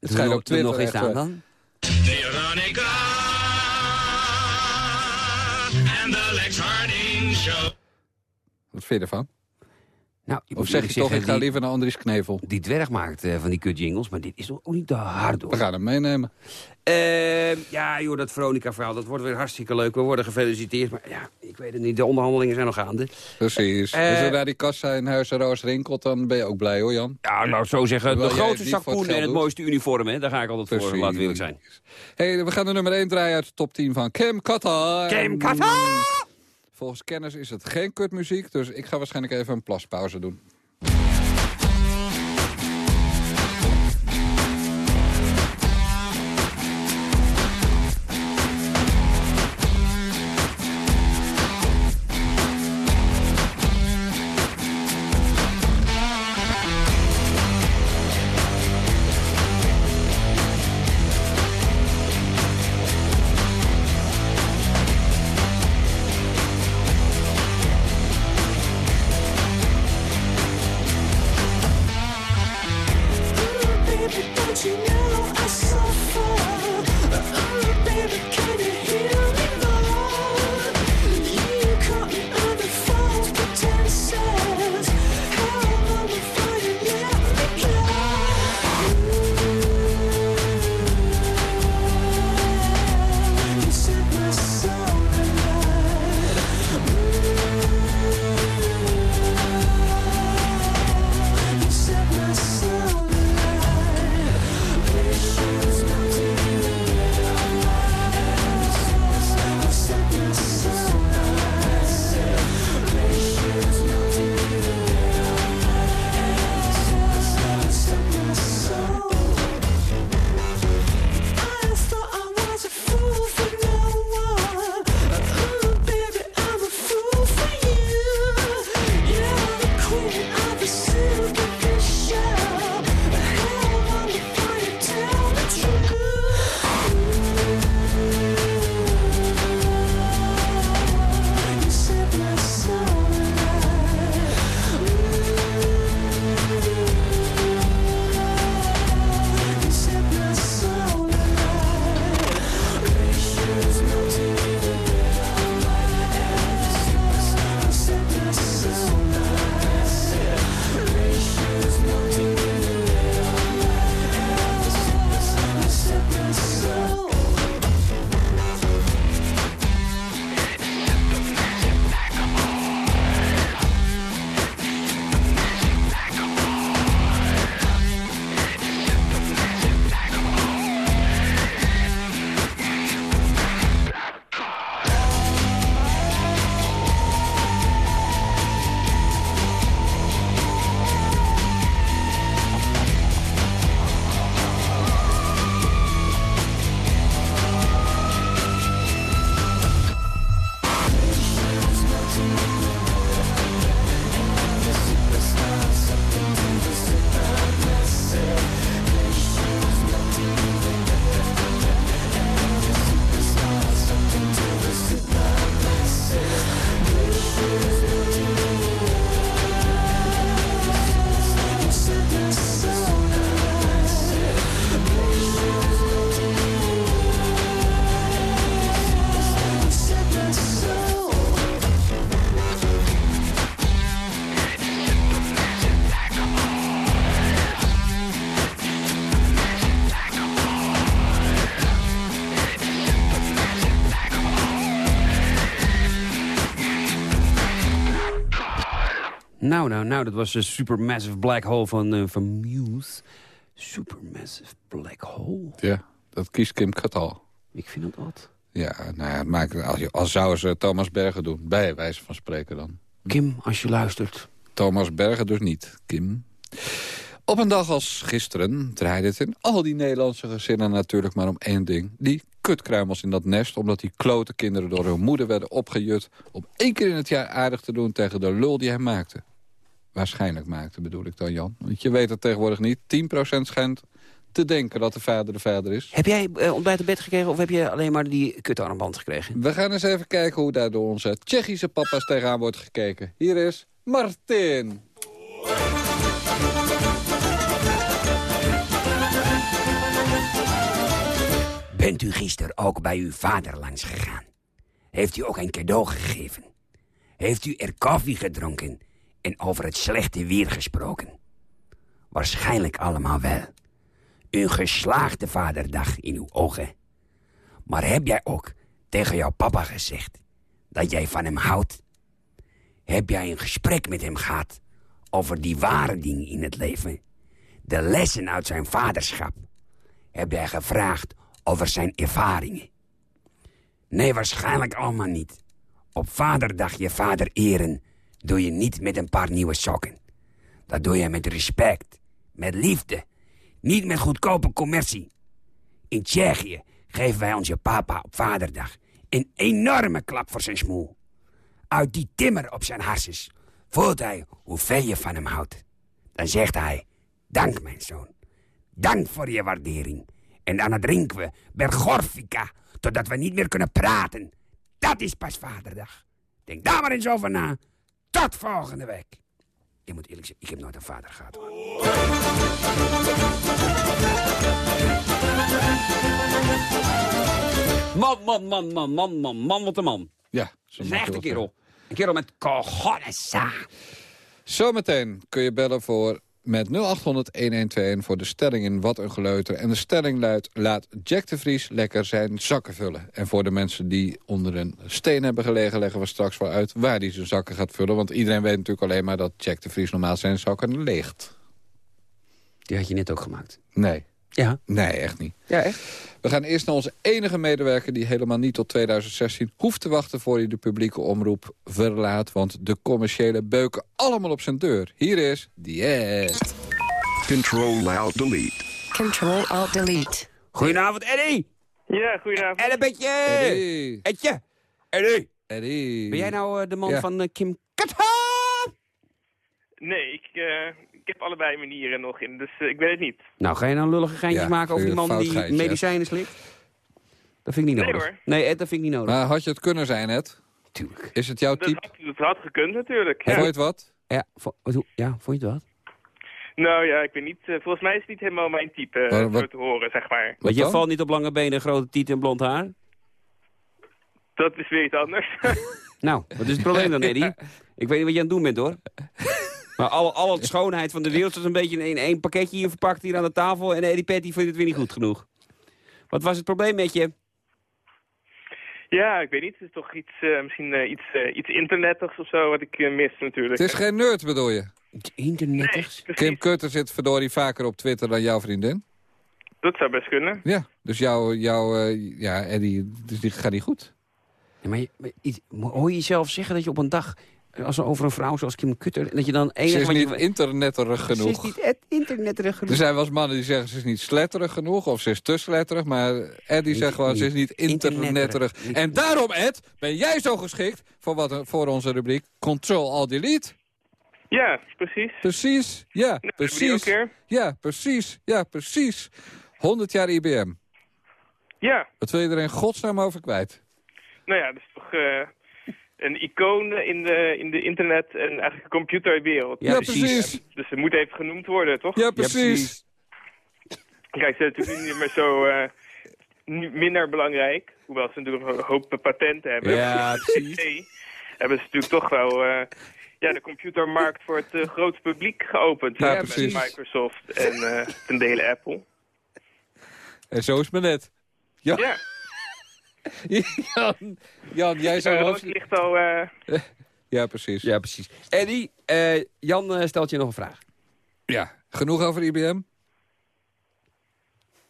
Het schijnt nog- op Twitter nog eens aan dan. Veronica and the Lex Harding Show. Wat vind je ervan? Nou, Of zeg je toch, ik ga liever naar Andries Knevel? Die dwerg maakt eh, van die kut jingles, maar dit is toch ook niet te hard hoor. We gaan hem meenemen. Eh, ja, joh, dat Veronica-verhaal, dat wordt weer hartstikke leuk. We worden gefeliciteerd, maar ja, ik weet het niet. De onderhandelingen zijn nog gaande. Precies. Eh, Als er naar die kassa in Huis Roos rinkelt, dan ben je ook blij hoor, Jan. Ja, nou, zo zeggen. Terwijl De grootste het zakpoen en het doet. mooiste uniform, hè. Daar ga ik altijd voor, laten we eerlijk zijn. hey, we gaan de nummer 1 draaien uit de top 10 van Kim Kata. Kim Kata! Volgens kennis is het geen kutmuziek, dus ik ga waarschijnlijk even een plaspauze doen. Nou, nou, dat was een supermassive black hole van, eh, van Muse. Supermassive black hole. Ja, dat kiest Kim Katal. Ik vind het wat. Ja, nou ja, het maakt, als, je, als zou ze Thomas Bergen doen. Bij wijze van spreken dan. Kim, als je luistert. Thomas Bergen dus niet, Kim. Op een dag als gisteren draaide het in al die Nederlandse gezinnen natuurlijk maar om één ding. Die kutkruimels in dat nest, omdat die klote kinderen door hun moeder werden opgejut... om één keer in het jaar aardig te doen tegen de lul die hij maakte. Waarschijnlijk maakte, bedoel ik dan, Jan. Want je weet het tegenwoordig niet. 10% schijnt te denken dat de vader de vader is. Heb jij eh, ontbijt op bed gekregen of heb je alleen maar die kutarmband gekregen? We gaan eens even kijken hoe daar door onze Tsjechische papa's tegenaan wordt gekeken. Hier is Martin. Bent u gisteren ook bij uw vader langs gegaan? Heeft u ook een cadeau gegeven? Heeft u er koffie gedronken en over het slechte weer gesproken? Waarschijnlijk allemaal wel. Een geslaagde vaderdag in uw ogen. Maar heb jij ook tegen jouw papa gezegd dat jij van hem houdt? Heb jij een gesprek met hem gehad over die ware dingen in het leven? De lessen uit zijn vaderschap? Heb jij gevraagd over zijn ervaringen? Nee, waarschijnlijk allemaal niet. Op vaderdag je vader eren doe je niet met een paar nieuwe sokken. Dat doe je met respect, met liefde, niet met goedkope commercie. In Tsjechië geven wij onze papa op vaderdag een enorme klap voor zijn smoel. Uit die timmer op zijn harses voelt hij hoeveel je van hem houdt. Dan zegt hij, dank mijn zoon. Dank voor je waardering. En dan drinken we Bergorfica, totdat we niet meer kunnen praten. Dat is pas vaderdag. Denk daar maar eens over na. Tot volgende week. Ik moet eerlijk zeggen, ik heb nooit een vader gehad. hoor. Man, man, man, man, man, man, man, wat een man. Ja, is een echte kerel. Een kerel met cojones. Zometeen kun je bellen voor met 0800-1121 voor de stelling in Wat een Geleuter. En de stelling luidt, laat Jack de Vries lekker zijn zakken vullen. En voor de mensen die onder een steen hebben gelegen... leggen we straks wel uit waar hij zijn zakken gaat vullen. Want iedereen weet natuurlijk alleen maar dat Jack de Vries normaal zijn zakken leegt. Die had je net ook gemaakt. Nee. Ja. Nee, echt niet. Ja, echt? We gaan eerst naar onze enige medewerker die helemaal niet tot 2016 hoeft te wachten voor hij de publieke omroep verlaat. Want de commerciële beuken allemaal op zijn deur. Hier is Diet. Control Alt Delete. Control Alt Delete. Goedenavond, Eddie. Ja, goedenavond. En een beetje... Eddie. Etje. Eddie. Eddie. Ben jij nou eh, de man Ja. van eh, Kim Kata? Nee, ik, eh, ik heb allebei manieren nog in, dus eh, ik weet het niet. Nou, ga je nou lullige geintjes Ja, maken over die man die geintje, medicijnen slikt? Dat vind ik niet Nee, nodig. hoor. Nee, Ed, dat vind ik niet nodig. Maar had je het kunnen zijn, Ed? Tuurlijk. Is het jouw Dat type? had, dat had gekund natuurlijk. Vond Ja. je het wat? Ja, vo- wat, hoe- ja, vond je het wat? Nou ja, ik weet niet. eh, volgens mij is het niet helemaal mijn type Wat- wat- zo te horen, zeg maar. Want je valt niet op lange benen, grote tieten en blond haar? Dat is weer iets anders. Nou, wat is het probleem dan, Eddie? Ik weet niet wat je aan het doen bent, hoor. Maar alle, alle schoonheid van de wereld is een beetje in één pakketje hier verpakt hier aan de tafel. En Eddie Petty vindt het weer niet goed genoeg. Wat was het probleem met je? ja, ik weet niet. Het is toch iets, eh, misschien eh, iets, eh, iets internetigs of zo wat ik mis natuurlijk. Het is geen nerd, bedoel je? Internetigs? Kim Kutter zit verdorie vaker op Twitter dan jouw vriendin. Dat zou best kunnen. Ja, dus jouw, jouw eh, ja, Eddie, dus die gaat niet goed. Ja, maar, je, maar iets- hoor je jezelf zeggen dat je op een dag, als er over een vrouw zoals Kim Kutter, dat je dan Ze is niet je... internetterig Ze is genoeg. niet et- interneterig genoeg. Er zijn wel eens mannen die zeggen ze is niet sletterig genoeg of ze is te sletterig. Maar Eddie zegt gewoon ze is niet internetterig. Internetterig. En daarom, Ed, ben jij zo geschikt voor, wat, voor onze rubriek Control Alt Delete. Ja, precies. Precies, ja, Nou, die precies. Ja, precies, ja, precies. 100 jaar IBM. Ja, Wat wil je er in godsnaam over kwijt? nou ja, dat is toch eh, een icoon in de, in de internet en eigenlijk de computerwereld. Ja, precies. Dus ze moet even genoemd worden, toch? Ja, precies. Kijk, ze zijn natuurlijk niet meer zo eh, minder belangrijk. Hoewel ze natuurlijk een hoop patenten hebben. Ja, precies. Nee, hebben ze natuurlijk toch wel eh, ja, de computermarkt voor het eh, grote publiek geopend. Ja. Met Microsoft en eh ten dele Apple. En zo is het maar net. Ja. Ja, Jan, Jan, jij zou rood hoofd... ligt al... eh, Ja, precies. Ja, precies. Eddie, eh, Jan eh, stelt je nog een vraag. Ja, genoeg over IBM?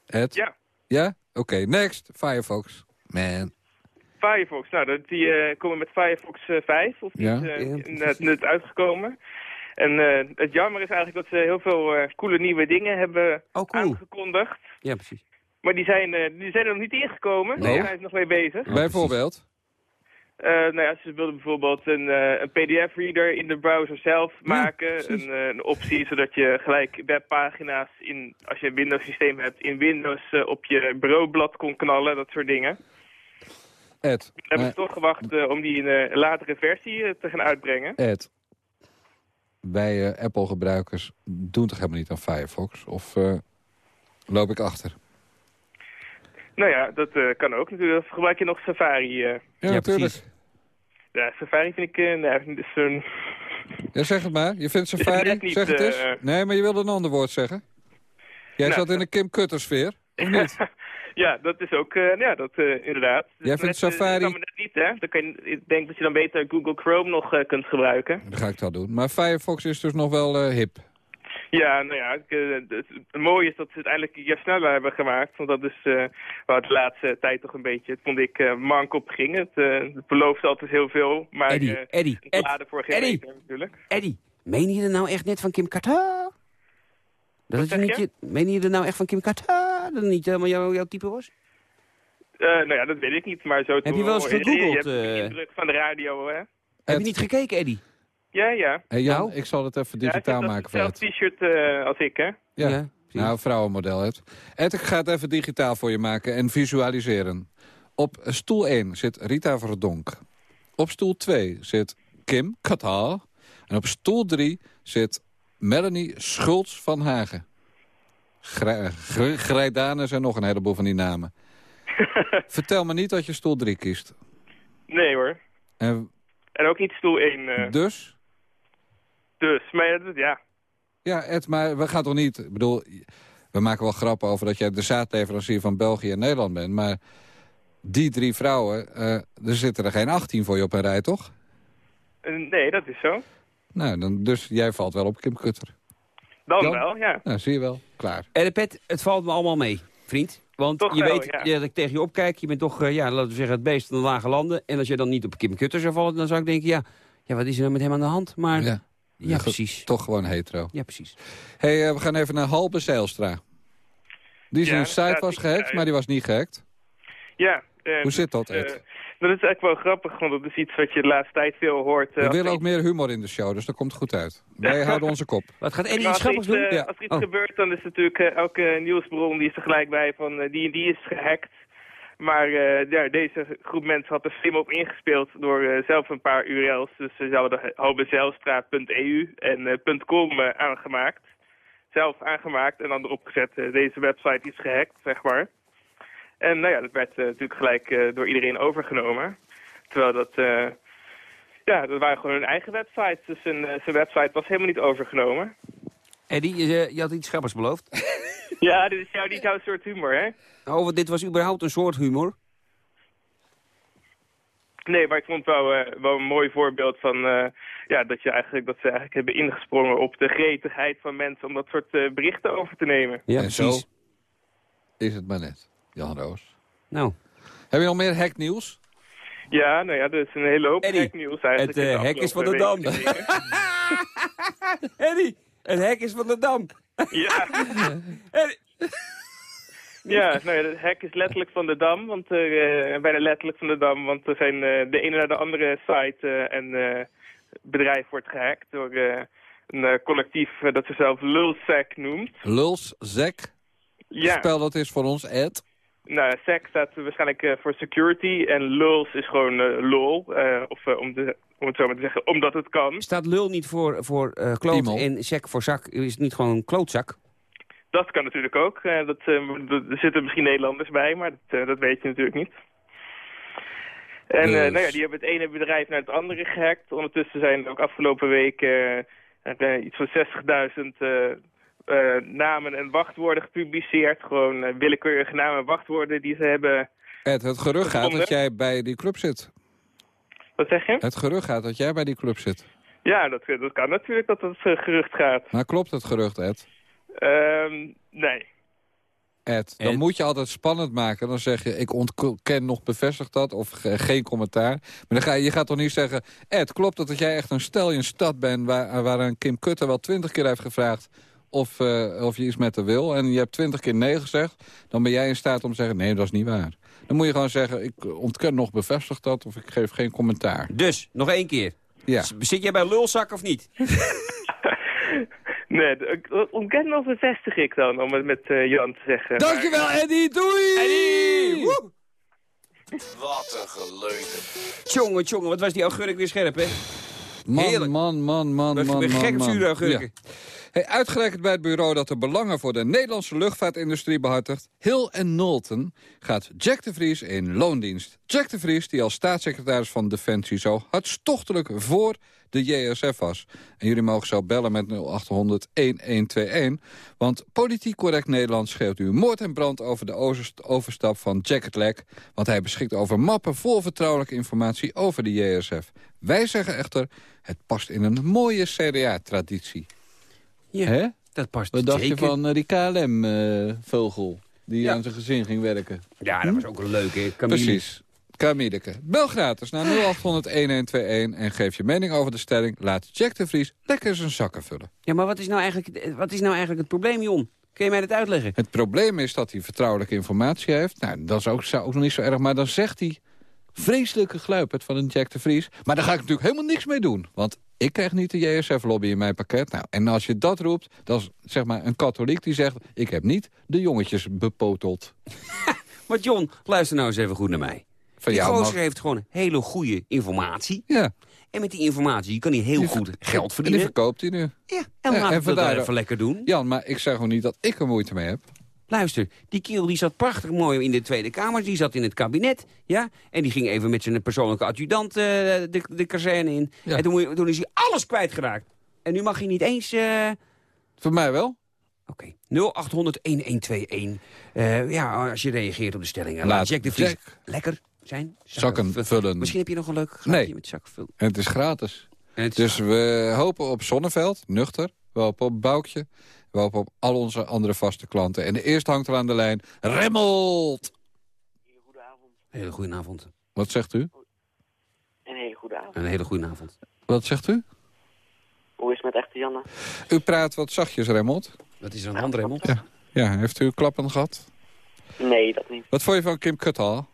Ed? Ja. Ja? Oké, next. Firefox. Man. Firefox, nou, die eh, komen met Firefox eh, 5, of die Ja. is eh, Ja, net, net uitgekomen. En eh, het jammer is eigenlijk dat ze heel veel eh, coole nieuwe dingen hebben aangekondigd. Ja, precies. Maar die zijn, eh, die zijn er nog niet ingekomen, Nee. daar zijn ze nog mee bezig. Bijvoorbeeld? Eh, nou ja, ze wilden bijvoorbeeld een, eh, een pdf-reader in de browser zelf maken. een, een optie zodat je gelijk webpagina's, in, als je een Windows-systeem hebt, in Windows op je bureaublad kon knallen. Dat soort dingen. Ed. We hebben ze toch gewacht om die in een latere versie te gaan uitbrengen. Ed. Wij Apple-gebruikers doen toch helemaal niet aan Firefox? Of loop ik achter? Nou ja, dat eh, kan ook natuurlijk. Of gebruik je nog Safari? eh? Ja, natuurlijk. Ja, Safari vind ik... eh dat zo'n... Ja, zeg het maar. Je vindt Safari? niet, zeg het eens. Nee, maar je wilde een ander woord zeggen. Jij Nou, zat in een Kim Kutter-sfeer, of niet? ja, dat is ook... eh, ja, dat eh, inderdaad. Jij vindt Net, Safari- dat kan net niet, hè? Dan kan je, ik denk dat je dan beter Google Chrome nog eh, kunt gebruiken. Dat ga ik wel doen. Maar Firefox is dus nog wel eh, hip. Ja, nou ja, eh, het, het mooie is dat ze het eindelijk een keer sneller hebben gemaakt. Want dat is eh, waar het de laatste tijd toch een beetje, vond ik, eh mank op ging. Het, het belooft altijd heel veel, maar Eddie, eh, Eddie, het Ed, laden voor geen Eddie. meter natuurlijk. Eddie, meen je er nou echt net van Kim Carter? Dat zeg niet je? je? Meen je er nou echt van Kim Carter? Dat het niet helemaal jouw, jouw type was? Eh, nou ja, dat weet ik niet, maar zo Heb je wel eens Je- je- Je gegoogeld, hebt de indruk van de radio, hè? Heb je niet gekeken, Eddie? Ja, ja. Hey Jan, ik zal het even digitaal maken voor hetzelfde t-shirt eh, als ik, hè? Ja, Ja, nou, vrouwenmodel Ed. Ed, ik ga het even digitaal voor je maken en visualiseren. Op stoel 1 zit Rita Verdonk. Op stoel 2 zit Kim Katar. En op stoel 3 zit Melanie Schultz van Hagen. Grij- Gr- Grijdanus en nog een heleboel van die namen. Vertel me niet dat je stoel 3 kiest. Nee hoor. En En ook niet stoel 1. eh. dus? Dus, maar ja, ja. Ja, Ed, maar we gaan toch niet... Ik bedoel, we maken wel grappen over dat jij de zaadleverancier van België en Nederland bent. Maar die drie vrouwen, eh, er zitten er geen 18 voor je op een rij, toch? Eh, nee, dat is zo. Nou, dan, dus jij valt wel op Kim Kutter. Dan Jan? wel, ja. Nou, zie je wel. Klaar. En de pet, het valt me allemaal mee, vriend. Want Toch je wel, weet ja. dat ik tegen je opkijk. Je bent toch, eh, ja, laten we zeggen, het beest van de lage landen. En als je dan niet op Kim Kutter zou vallen, dan zou ik denken... ja, ja wat is er nou met hem aan de hand? Maar ja, Ja. precies. Toch gewoon hetero. Ja, precies. hey, eh, we gaan even naar Halbe Zijlstra. Die zijn Ja, site was gehackt, maar die was niet gehackt. Ja. eh, Hoe zit dat, eh, Ed? dat is eigenlijk wel grappig, want dat is iets wat je de laatste tijd veel hoort. eh, We willen ook meer humor in de show, dus dat komt goed uit. Wij houden onze kop. Wat gaat Eddie iets als er grappigs iets, doen? eh, Als er iets Oh. gebeurt, dan is natuurlijk eh, elke nieuwsbron die is er gelijk bij van eh, die en die is gehackt. Maar eh, ja, deze groep mensen had er slim op ingespeeld door eh, zelf een paar URL's. Dus ze zouden hobezelstra.eu en eh, .com aangemaakt. Zelf aangemaakt en dan erop gezet, deze website is gehackt, zeg maar. En nou ja, dat werd natuurlijk gelijk door iedereen overgenomen. Terwijl dat... ja, dat waren gewoon hun eigen websites. Dus zijn, zijn website was helemaal niet overgenomen. Eddie, je, je had iets grappigs beloofd. Ja, dit is jou, niet jouw soort humor, hè? Oh, want dit was überhaupt een soort humor. Nee, maar ik vond het wel, eh, wel een mooi voorbeeld van eh, ja, dat, je eigenlijk, dat ze eigenlijk hebben ingesprongen op de gretigheid van mensen om dat soort eh, berichten over te nemen. Ja, en zo precies. is het maar net. Jan Roos. Nou, Heb je nog meer hacknieuws? Ja, nou ja, er is een hele hoop Eddie, hacknieuws eigenlijk. het, hek is van de Dam. Eddie, het hek is van de Dam. Ja. Ja, nou ja, het hek is letterlijk van de Dam, want er, eh, bijna letterlijk van de Dam, want er zijn eh, de ene naar de andere site eh, en eh, bedrijf wordt gehackt door eh, een collectief dat zichzelf Lulsec noemt. Luls, Zek. Ja. Spel dat is voor ons, Ed. Nou, SEC staat waarschijnlijk eh, voor security en lulz is gewoon eh, lol. eh, of om, de, om het zo maar te zeggen, omdat het kan. Staat lul niet voor, voor eh kloot Piemel. en sec voor zak? Is het niet gewoon een klootzak? Dat kan natuurlijk ook. eh, dat, eh, er zitten misschien Nederlanders bij, maar dat, eh, dat weet je natuurlijk niet. En eh, Dus. nou ja, die hebben het ene bedrijf naar het andere gehackt. Ondertussen zijn er ook afgelopen week iets van 60.000 eh, eh, namen en wachtwoorden gepubliceerd. Gewoon eh, willekeurige namen en wachtwoorden die ze hebben Ed, het gerucht gaat dat jij bij die club zit. Wat zeg je? Het gerucht gaat dat jij bij die club zit. Ja, dat, dat kan natuurlijk dat het eh, gerucht gaat. Maar klopt het gerucht, Ed? Ehm, nee. Ed, dan moet je altijd spannend maken. Dan zeg je, ik ontken nog bevestigd dat, of ge- geen commentaar. Maar dan ga je, je gaat toch niet zeggen... Ed, klopt het dat jij echt een stel in stad bent... waar, waar een Kim Kutter wel twintig keer heeft gevraagd... Of, eh, of je iets met haar wil, en je hebt twintig keer nee gezegd... dan ben jij in staat om te zeggen, nee, dat is niet waar. Dan moet je gewoon zeggen, ik ontken nog bevestigd dat... of ik geef geen commentaar. Dus, nog één keer. Ja. Zit jij bij lulzak of niet? Nee, ik ontken of bevestig ik dan, om het met eh, Jan te zeggen. Dankjewel, Eddie. Doei! Eddie! Woe! Wat een geleuter. Tjonge, tjonge, wat was die augurk weer scherp, hè? Man, Heerlijk. man, man, man, Ik ben man, gek man, op zure augurken. Ja. Hey, uitgerekend bij het bureau dat de belangen voor de Nederlandse luchtvaartindustrie behartigt... Hill en Knowlton gaat Jack de Vries in loondienst. Jack de Vries, die als staatssecretaris van Defensie zo hartstochtelijk voor de JSF was. En jullie mogen zo bellen met 0800-1121. Want politiek correct Nederland schreeuwt u moord en brand over de overst- overstap van Jack het Lek. Want hij beschikt over mappen vol vertrouwelijke informatie over de JSF. Wij zeggen echter, het past in een mooie CDA-traditie. Ja, Hè? dat past Wat dacht je van eh, die KLM-vogel die aan zijn gezin ging werken? Ja, dat was ook een leuke. Camille. Precies. Kamideke. Bel gratis naar 0800-1121 en geef je mening over de stelling. Laat Jack de Vries lekker zijn zakken vullen. Ja, maar wat is nou eigenlijk, wat is nou eigenlijk het probleem, Jon? Kun je mij dat uitleggen? Het probleem is dat hij vertrouwelijke informatie heeft. Nou, dat is ook, zou ook nog niet zo erg, maar dan zegt hij... vreselijke gluipert van een Jack de Vries. Maar daar ga ik natuurlijk helemaal niks mee doen. Want ik krijg niet de JSF-lobby in mijn pakket. Nou, en als je dat roept, dat is zeg maar een katholiek die zegt... ik heb niet de jongetjes bepoteld. Maar John, luister nou eens even goed naar mij. Van die jou gozer heeft gewoon hele goede informatie. Ja. En met die informatie kan hij heel Die goed geld En die verdienen. verkoopt hij nu. Ja, en laat het dat even lekker doen. Jan, maar ik zeg gewoon niet dat ik er moeite mee heb. Luister, die kiel die zat prachtig mooi in de Tweede Kamer. Die zat in het kabinet, ja. En die ging even met zijn persoonlijke adjudant eh, de, de kazerne in. Ja. En toen, is hij alles kwijtgeraakt. En nu mag hij niet eens... eh, Voor mij wel. Oké, 0800-1121. Eh, ja, als je reageert op de stellingen. Laat Jack de Vries lekker zijn. Zakken vullen. Misschien heb je nog een leuk grapje Nee. met zakken vullen. En het is gratis. En het is Dus we hopen op Zonneveld, nuchter. We hopen op Boukje. We hopen op al onze andere vaste klanten. En de eerste hangt er aan de lijn. Remmelt! Hele goede avond. Wat zegt u? Een hele goede avond. Een hele goede avond. Wat zegt u? Hoe is het met echte Janne? U praat wat zachtjes, Remmelt. Wat is er een hand, Remmelt? Ja. ja, heeft u klappen gehad? Nee, dat niet. Wat vond je van Kim Kuttal?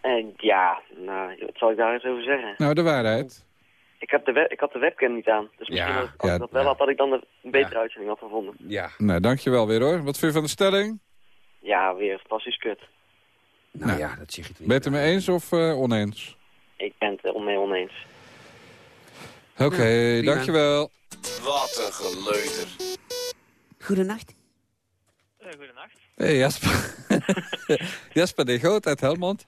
En ja, nou, wat zal ik daar eens over zeggen? Nou, de waarheid. Ik, heb de ik had de webcam niet aan. Dus misschien Ja, als, ja, ik dat wel had, had ik dan een betere uitzending had gevonden. Ja. Nou, dankjewel weer hoor. Wat vind je van de stelling? Ja, weer fantastisch kut. Nou, ja, dat zeg je Ben je het er mee eens of eh, oneens? Ik ben het er onmee oneens. Oké, dankjewel. Wat een geleuter. Goedenacht. Hey, Jasper. Jasper de Groot uit Helmond.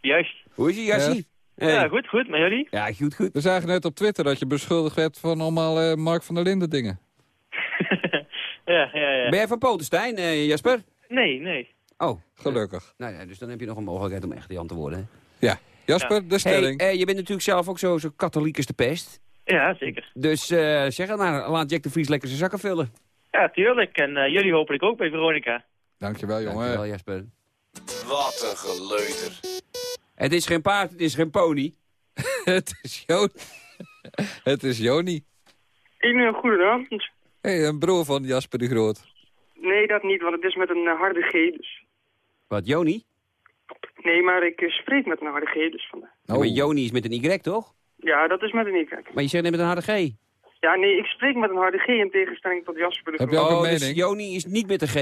Juist. Hoe is ie, Jassie? Ja, goed, goed. Met jullie? Ja, goed, goed. We zagen net op Twitter dat je beschuldigd werd van allemaal eh, Mark van der Linden dingen. Ja, ja, ja. Ben jij van Potenstein, eh, Jasper? Nee, nee. Oh. Gelukkig. Nou ja, dus dan heb je nog een mogelijkheid om echt Jan te worden. Hè? Ja. Jasper, de stelling. Hey, eh, je bent natuurlijk zelf ook zo, zo katholiek als de pest. Ja, zeker. Dus eh, zeg het maar, laat Jack de Vries lekker zijn zakken vullen. Ja, tuurlijk. En eh, jullie hopelijk ook bij Veronica. Dankjewel, jongen. Dankjewel, Jasper. Wat een geleuter. Het is geen paard, het is geen pony. het is Joni. het is Joni. Een goedenavond. Hey, een broer van Jasper de Groot. Nee, dat niet, want het is met een eh, harde G. Dus. Wat, Joni? Nee, maar ik eh, spreek met een harde G. Dus vandaar. Ja, maar Joni is met een Y, toch? Ja, dat is met een Y. Maar je zegt net met een harde G. Ja, nee, ik spreek met een harde G in tegenstelling tot Jasper de Groot. oh, dus Joni is niet met een G.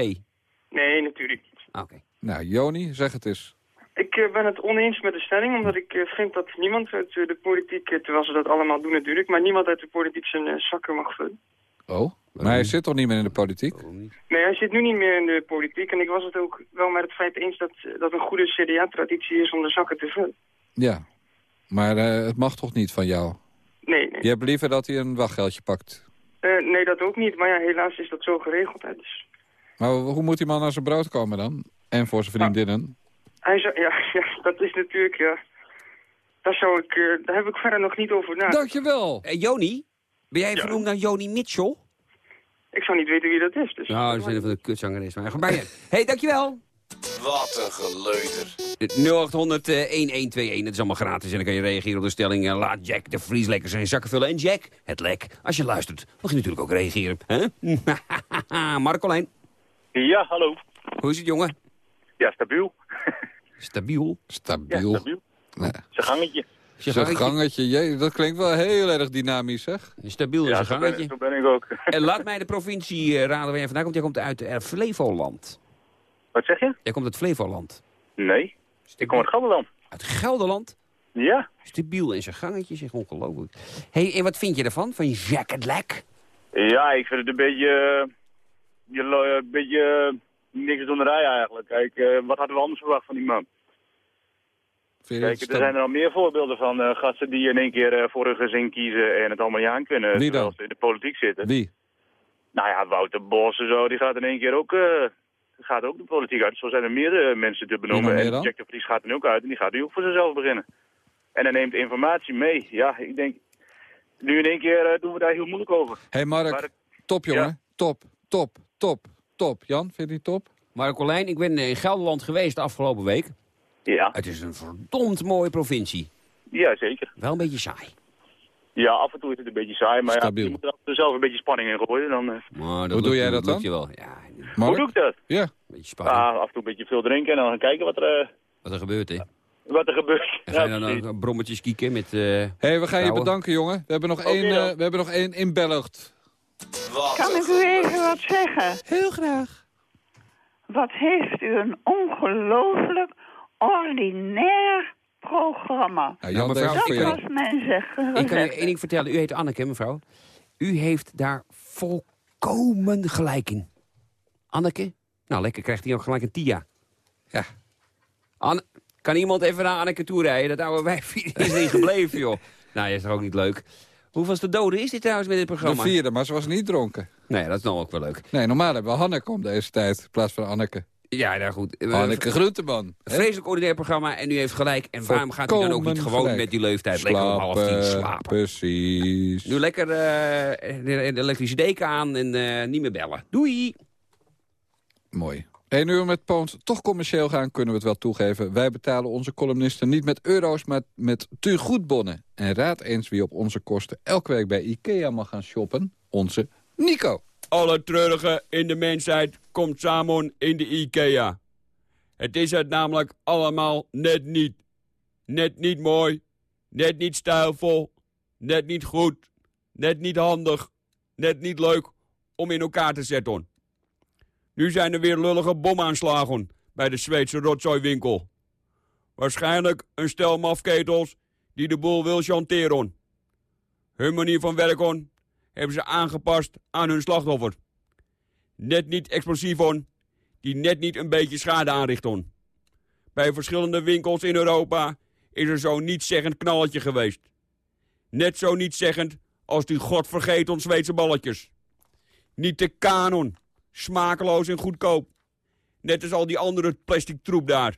Nee, natuurlijk niet. Oké. Nou, Joni, zeg het eens. Ik eh, ben het oneens met de stelling, omdat ik eh, vind dat niemand uit eh, de politiek, terwijl ze dat allemaal doen natuurlijk, maar niemand uit de politiek zijn zakken mag vullen. Oh? Maar hij zit toch niet meer in de politiek? Nee, hij zit nu niet meer in de politiek en ik was het ook wel met het feit eens dat, dat een goede CDA-traditie is om de zakken te vullen. Ja. Maar eh, het mag toch niet van jou? Nee, nee. Je hebt liever dat hij een wachtgeldje pakt. Eh, nee, dat ook niet, maar ja, helaas is dat zo geregeld. Hè, dus. Maar hoe moet die man aan zijn brood komen dan? En voor zijn vriendinnen? Hij zou, ja, ja, dat is natuurlijk, ja. daar, zou ik, eh, daar heb ik verder nog niet over nagedacht. Dankjewel. Eh, Joni, ben jij Ja. vernoemd naar Joni Mitchell? Ik zou niet weten wie dat is. Dus. Nou, dat is een van de kutzangeres. Maar ga bij je. hey, dankjewel. Wat een geleuter. 0800 eh, 1121, dat is allemaal gratis. En dan kan je reageren op de stelling... eh, laat Jack de Vries lekker zijn zakken vullen. En Jack, het lek, als je luistert, mag je natuurlijk ook reageren. hè? Marcolijn, Ja, hallo. hoe is het, jongen? Ja, stabiel. Stabiel. Stabiel. Ja, stabiel. Nee. Zijn gangetje. Zijn gangetje, jee, dat klinkt wel heel erg dynamisch, zeg. Stabiel is Ja, een ben, gangetje. zo ben ik ook. En laat mij de provincie eh, raden waar jij vandaan komt. Jij komt uit eh, Flevoland. Wat zeg je? Jij komt uit Flevoland. Nee. Ik kom uit Gelderland. Uit Gelderland? Ja. Stabiel in zijn gangetje, zeg ongelooflijk. hey, en wat vind je ervan, van Jack het Lek? Ja, ik vind het een beetje... eh, een beetje niks donderij eigenlijk. Kijk, eh, wat hadden we anders verwacht van die man? Kijk, er zijn er al meer voorbeelden van eh, gasten die in één keer eh, voor hun gezin kiezen en het allemaal niet aan kunnen. Wie dan? ze in de politiek zitten. Wie? Nou ja, Wouter Bos en zo, die gaat in één keer ook, gaat ook de politiek uit. Zo zijn er meerdere mensen te benoemen. meer En? Jack de Vries gaat er nu ook uit en die gaat nu ook voor zichzelf beginnen. En hij neemt informatie mee. Ja, ik denk, nu in één keer doen we daar heel moeilijk over. hey Mark, het- top jongen. Ja. Top, top, top, top. Jan, vind je die top? Marcolijn, ik ben in Gelderland geweest de afgelopen week. Ja, Het is een verdomd mooie provincie. ja zeker. Wel een beetje saai. Ja, af en toe is het een beetje saai, maar ja, je moet er zelf een beetje spanning in gooien. Dan, eh, Maar Hoe doe jij dat dan? je wel. Ja, hoe doe ik dat? Ja. beetje spanning. Ah, af en toe een beetje veel drinken en dan gaan kijken wat er, eh, Wat er gebeurt, hè. wat er gebeurt. En ga je Ja, dan ook brommetjes kieken met... eh, hey, we gaan je bedanken jongen. We hebben nog één, eh, we hebben nog één inbelligd. Wat Kan ik u even wat zeggen? Heel graag. Wat heeft u een ongelooflijk ordinair programma. Nou, Jan, mevrouw, Dat was mijn zeggen. Ik kan u één ding vertellen. U heet Anneke, mevrouw. U heeft daar volkomen gelijk in. Anneke? Nou, lekker krijgt hij ook gelijk een Tia. Ja. Anne, kan iemand even naar Anneke toe rijden? Dat oude wijf die is niet gebleven, joh. Nou, is toch ook niet leuk. Hoeveelste dode is dit trouwens met dit De programma? vierde, maar ze was niet dronken. Nee, dat is nou ook wel leuk. Nee, normaal hebben we Hanneke om deze tijd, in plaats van Anneke. Ja, nou goed. Eh, Hanneke Groenteman. Vreselijk ordinair programma en u heeft gelijk. En waarom gaat u dan ook niet gewoon gelijk. met die leeftijd lekker om half tien Slapen? Precies. Nu lekker eh, de, de elektrische deken aan en eh, niet meer bellen. Doei! Mooi. 1 uur met Poont toch commercieel gaan, kunnen we het wel toegeven. Wij betalen onze columnisten niet met euro's, maar met goedbonnen. En raad eens wie op onze kosten elke week bij IKEA mag gaan shoppen. Onze Nico. Alle treurige in de mensheid komt samen in de IKEA. Het is het namelijk allemaal net niet. Net niet mooi, net niet stijlvol, net niet goed, net niet handig, net niet leuk om in elkaar te zetten. Nu zijn er weer lullige bomaanslagen bij de Zweedse rotzooiwinkel. Waarschijnlijk een stel mafketels die de boel wil chanteren. Hun manier van werken hebben ze aangepast aan hun slachtoffer. Net niet explosief on, die net niet een beetje schade aanrichten. Bij verschillende winkels in Europa is er zo'n niet-zeggend knalletje geweest. Net zo niet-zeggend als die godvergeten Zweedse balletjes. Niet de kanon, smakeloos en goedkoop. Net als al die andere plastic troep daar.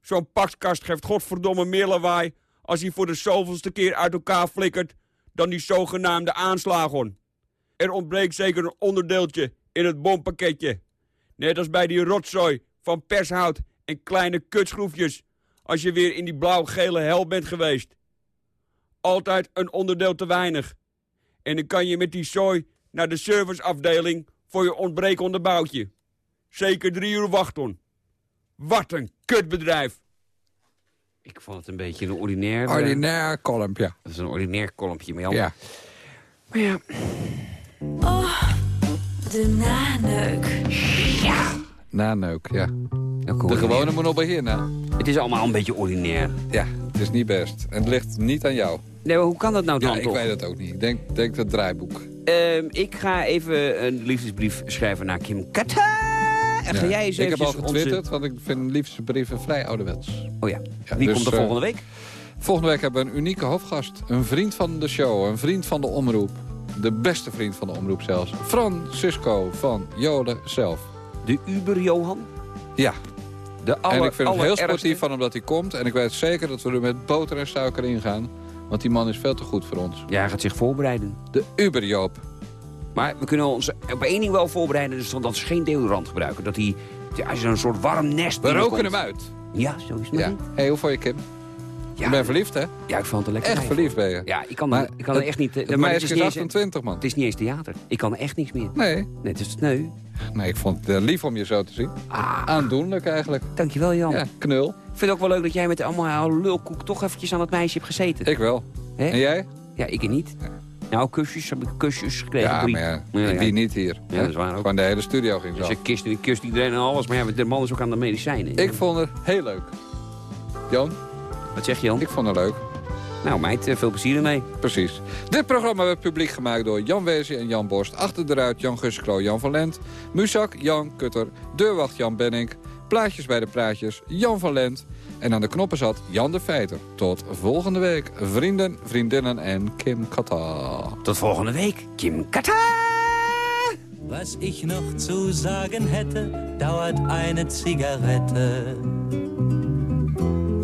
Zo'n pakskast geeft godverdomme meer lawaai als hij voor de zoveelste keer uit elkaar flikkert dan die zogenaamde aanslagen. Er ontbreekt zeker een onderdeeltje in het bompakketje. Net als bij die rotzooi van pershout en kleine kutschroefjes als je weer in die blauw-gele hel bent geweest. Altijd een onderdeel te weinig. En dan kan je met die zooi naar de serviceafdeling voor je ontbrekende boutje. Zeker drie uur wachten. Wat een kutbedrijf. Ik vond het een beetje een ordinair... eh, Ordinair column, ja. Dat is een ordinair kolompje, maar Ja. Maar ja, Oh, de naneuk. Naneuk, ja. ook De gewone moet nog beginnen. Het is allemaal een beetje ordinair. Ja, het is niet best. En het ligt niet aan jou. Nee, maar hoe kan dat nou dan Ja, ik toch? weet het ook niet. Ik denk, denk het draaiboek. Ehm, ik ga even een liefdesbrief schrijven naar Kim Kata. En ga jij eens ik heb al getwitterd, want ik vind liefdesbrieven vrij ouderwets. Oh ja. Wie dus, komt er eh, volgende week? Volgende week hebben we een unieke hoofdgast. Een vriend van de show, een vriend van de omroep. De beste vriend van de omroep zelfs. Francisco van Joden zelf. De Uber Johan? Ja, De aller, en ik vind het heel sportief van hem dat hij komt. En ik weet zeker dat we er met boter en suiker in gaan. Want die man is veel te goed voor ons. Ja, hij gaat zich voorbereiden. De Uber-Joop. Maar we kunnen ons op één ding wel voorbereiden. Dus dat ze geen deodorant gebruiken. Dat hij, als je een soort warm nest We roken hem uit. Ja, zo is het Ja. niet. hey, hoe vond je Kim? Je bent verliefd, hè? Ja, ik vond het lekker. Echt verliefd ben je. Ja, ik kan, Maar ik kan er echt niet... het maar meisje het is eens- 28, man. Het is niet eens theater. Ik kan er echt niks meer. Nee. Nee, het is sneu. Nee, ik vond het eh, lief om je zo te zien. Aandoenlijk eigenlijk. Dankjewel, Jan. Ja, knul. Ik vind het ook wel leuk dat jij met allemaal lulkoek toch eventjes aan het meisje hebt gezeten. Ik wel. En jij? Ja, ik niet. Nou, kusjes, heb ik kusjes gekregen. Ja, maar ja, Ja, wie ja. niet hier? Ja, dat is waar ook. Gewoon de hele studio ging Dus zo. je kist, je kust iedereen en alles, maar ja, de man is ook aan de medicijnen. Ik vond het heel leuk. Jan? Wat zeg je, Jan? Ik vond het leuk. Nou, meid, eh, veel plezier ermee. Precies. Dit programma werd publiek gemaakt door Jan Wezen en Jan Borst. Achter de ruit Jan Gusseklo, Jan van Lent. Muzak, Jan Kutter. Deurwacht, Jan Benink. Plaatjes bij de praatjes, Jan van Lent. En aan de knoppen zat Jan de Feiter. Tot volgende week. Vrienden, vriendinnen en Kim Kata. Tot volgende week. Kim Kata. Was ich noch zu sagen hätte, dauert eine Zigarette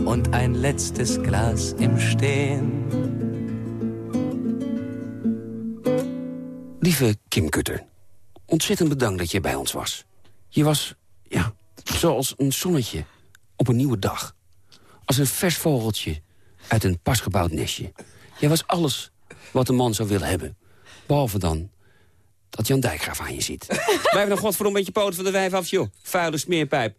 und ein letztes Glas im Stehen. Lieve Kim Kutter, ontzettend bedankt dat je bij ons was. Je was, ja, zoals een zonnetje op een nieuwe dag. Als een vers vogeltje uit een pasgebouwd nestje. Jij was alles wat een man zou willen hebben. Behalve dan dat Jan Dijkgraaf aan je zit. Blijf nog godverdomme een beetje poten van de wijf af, joh. Vuile smeerpijp.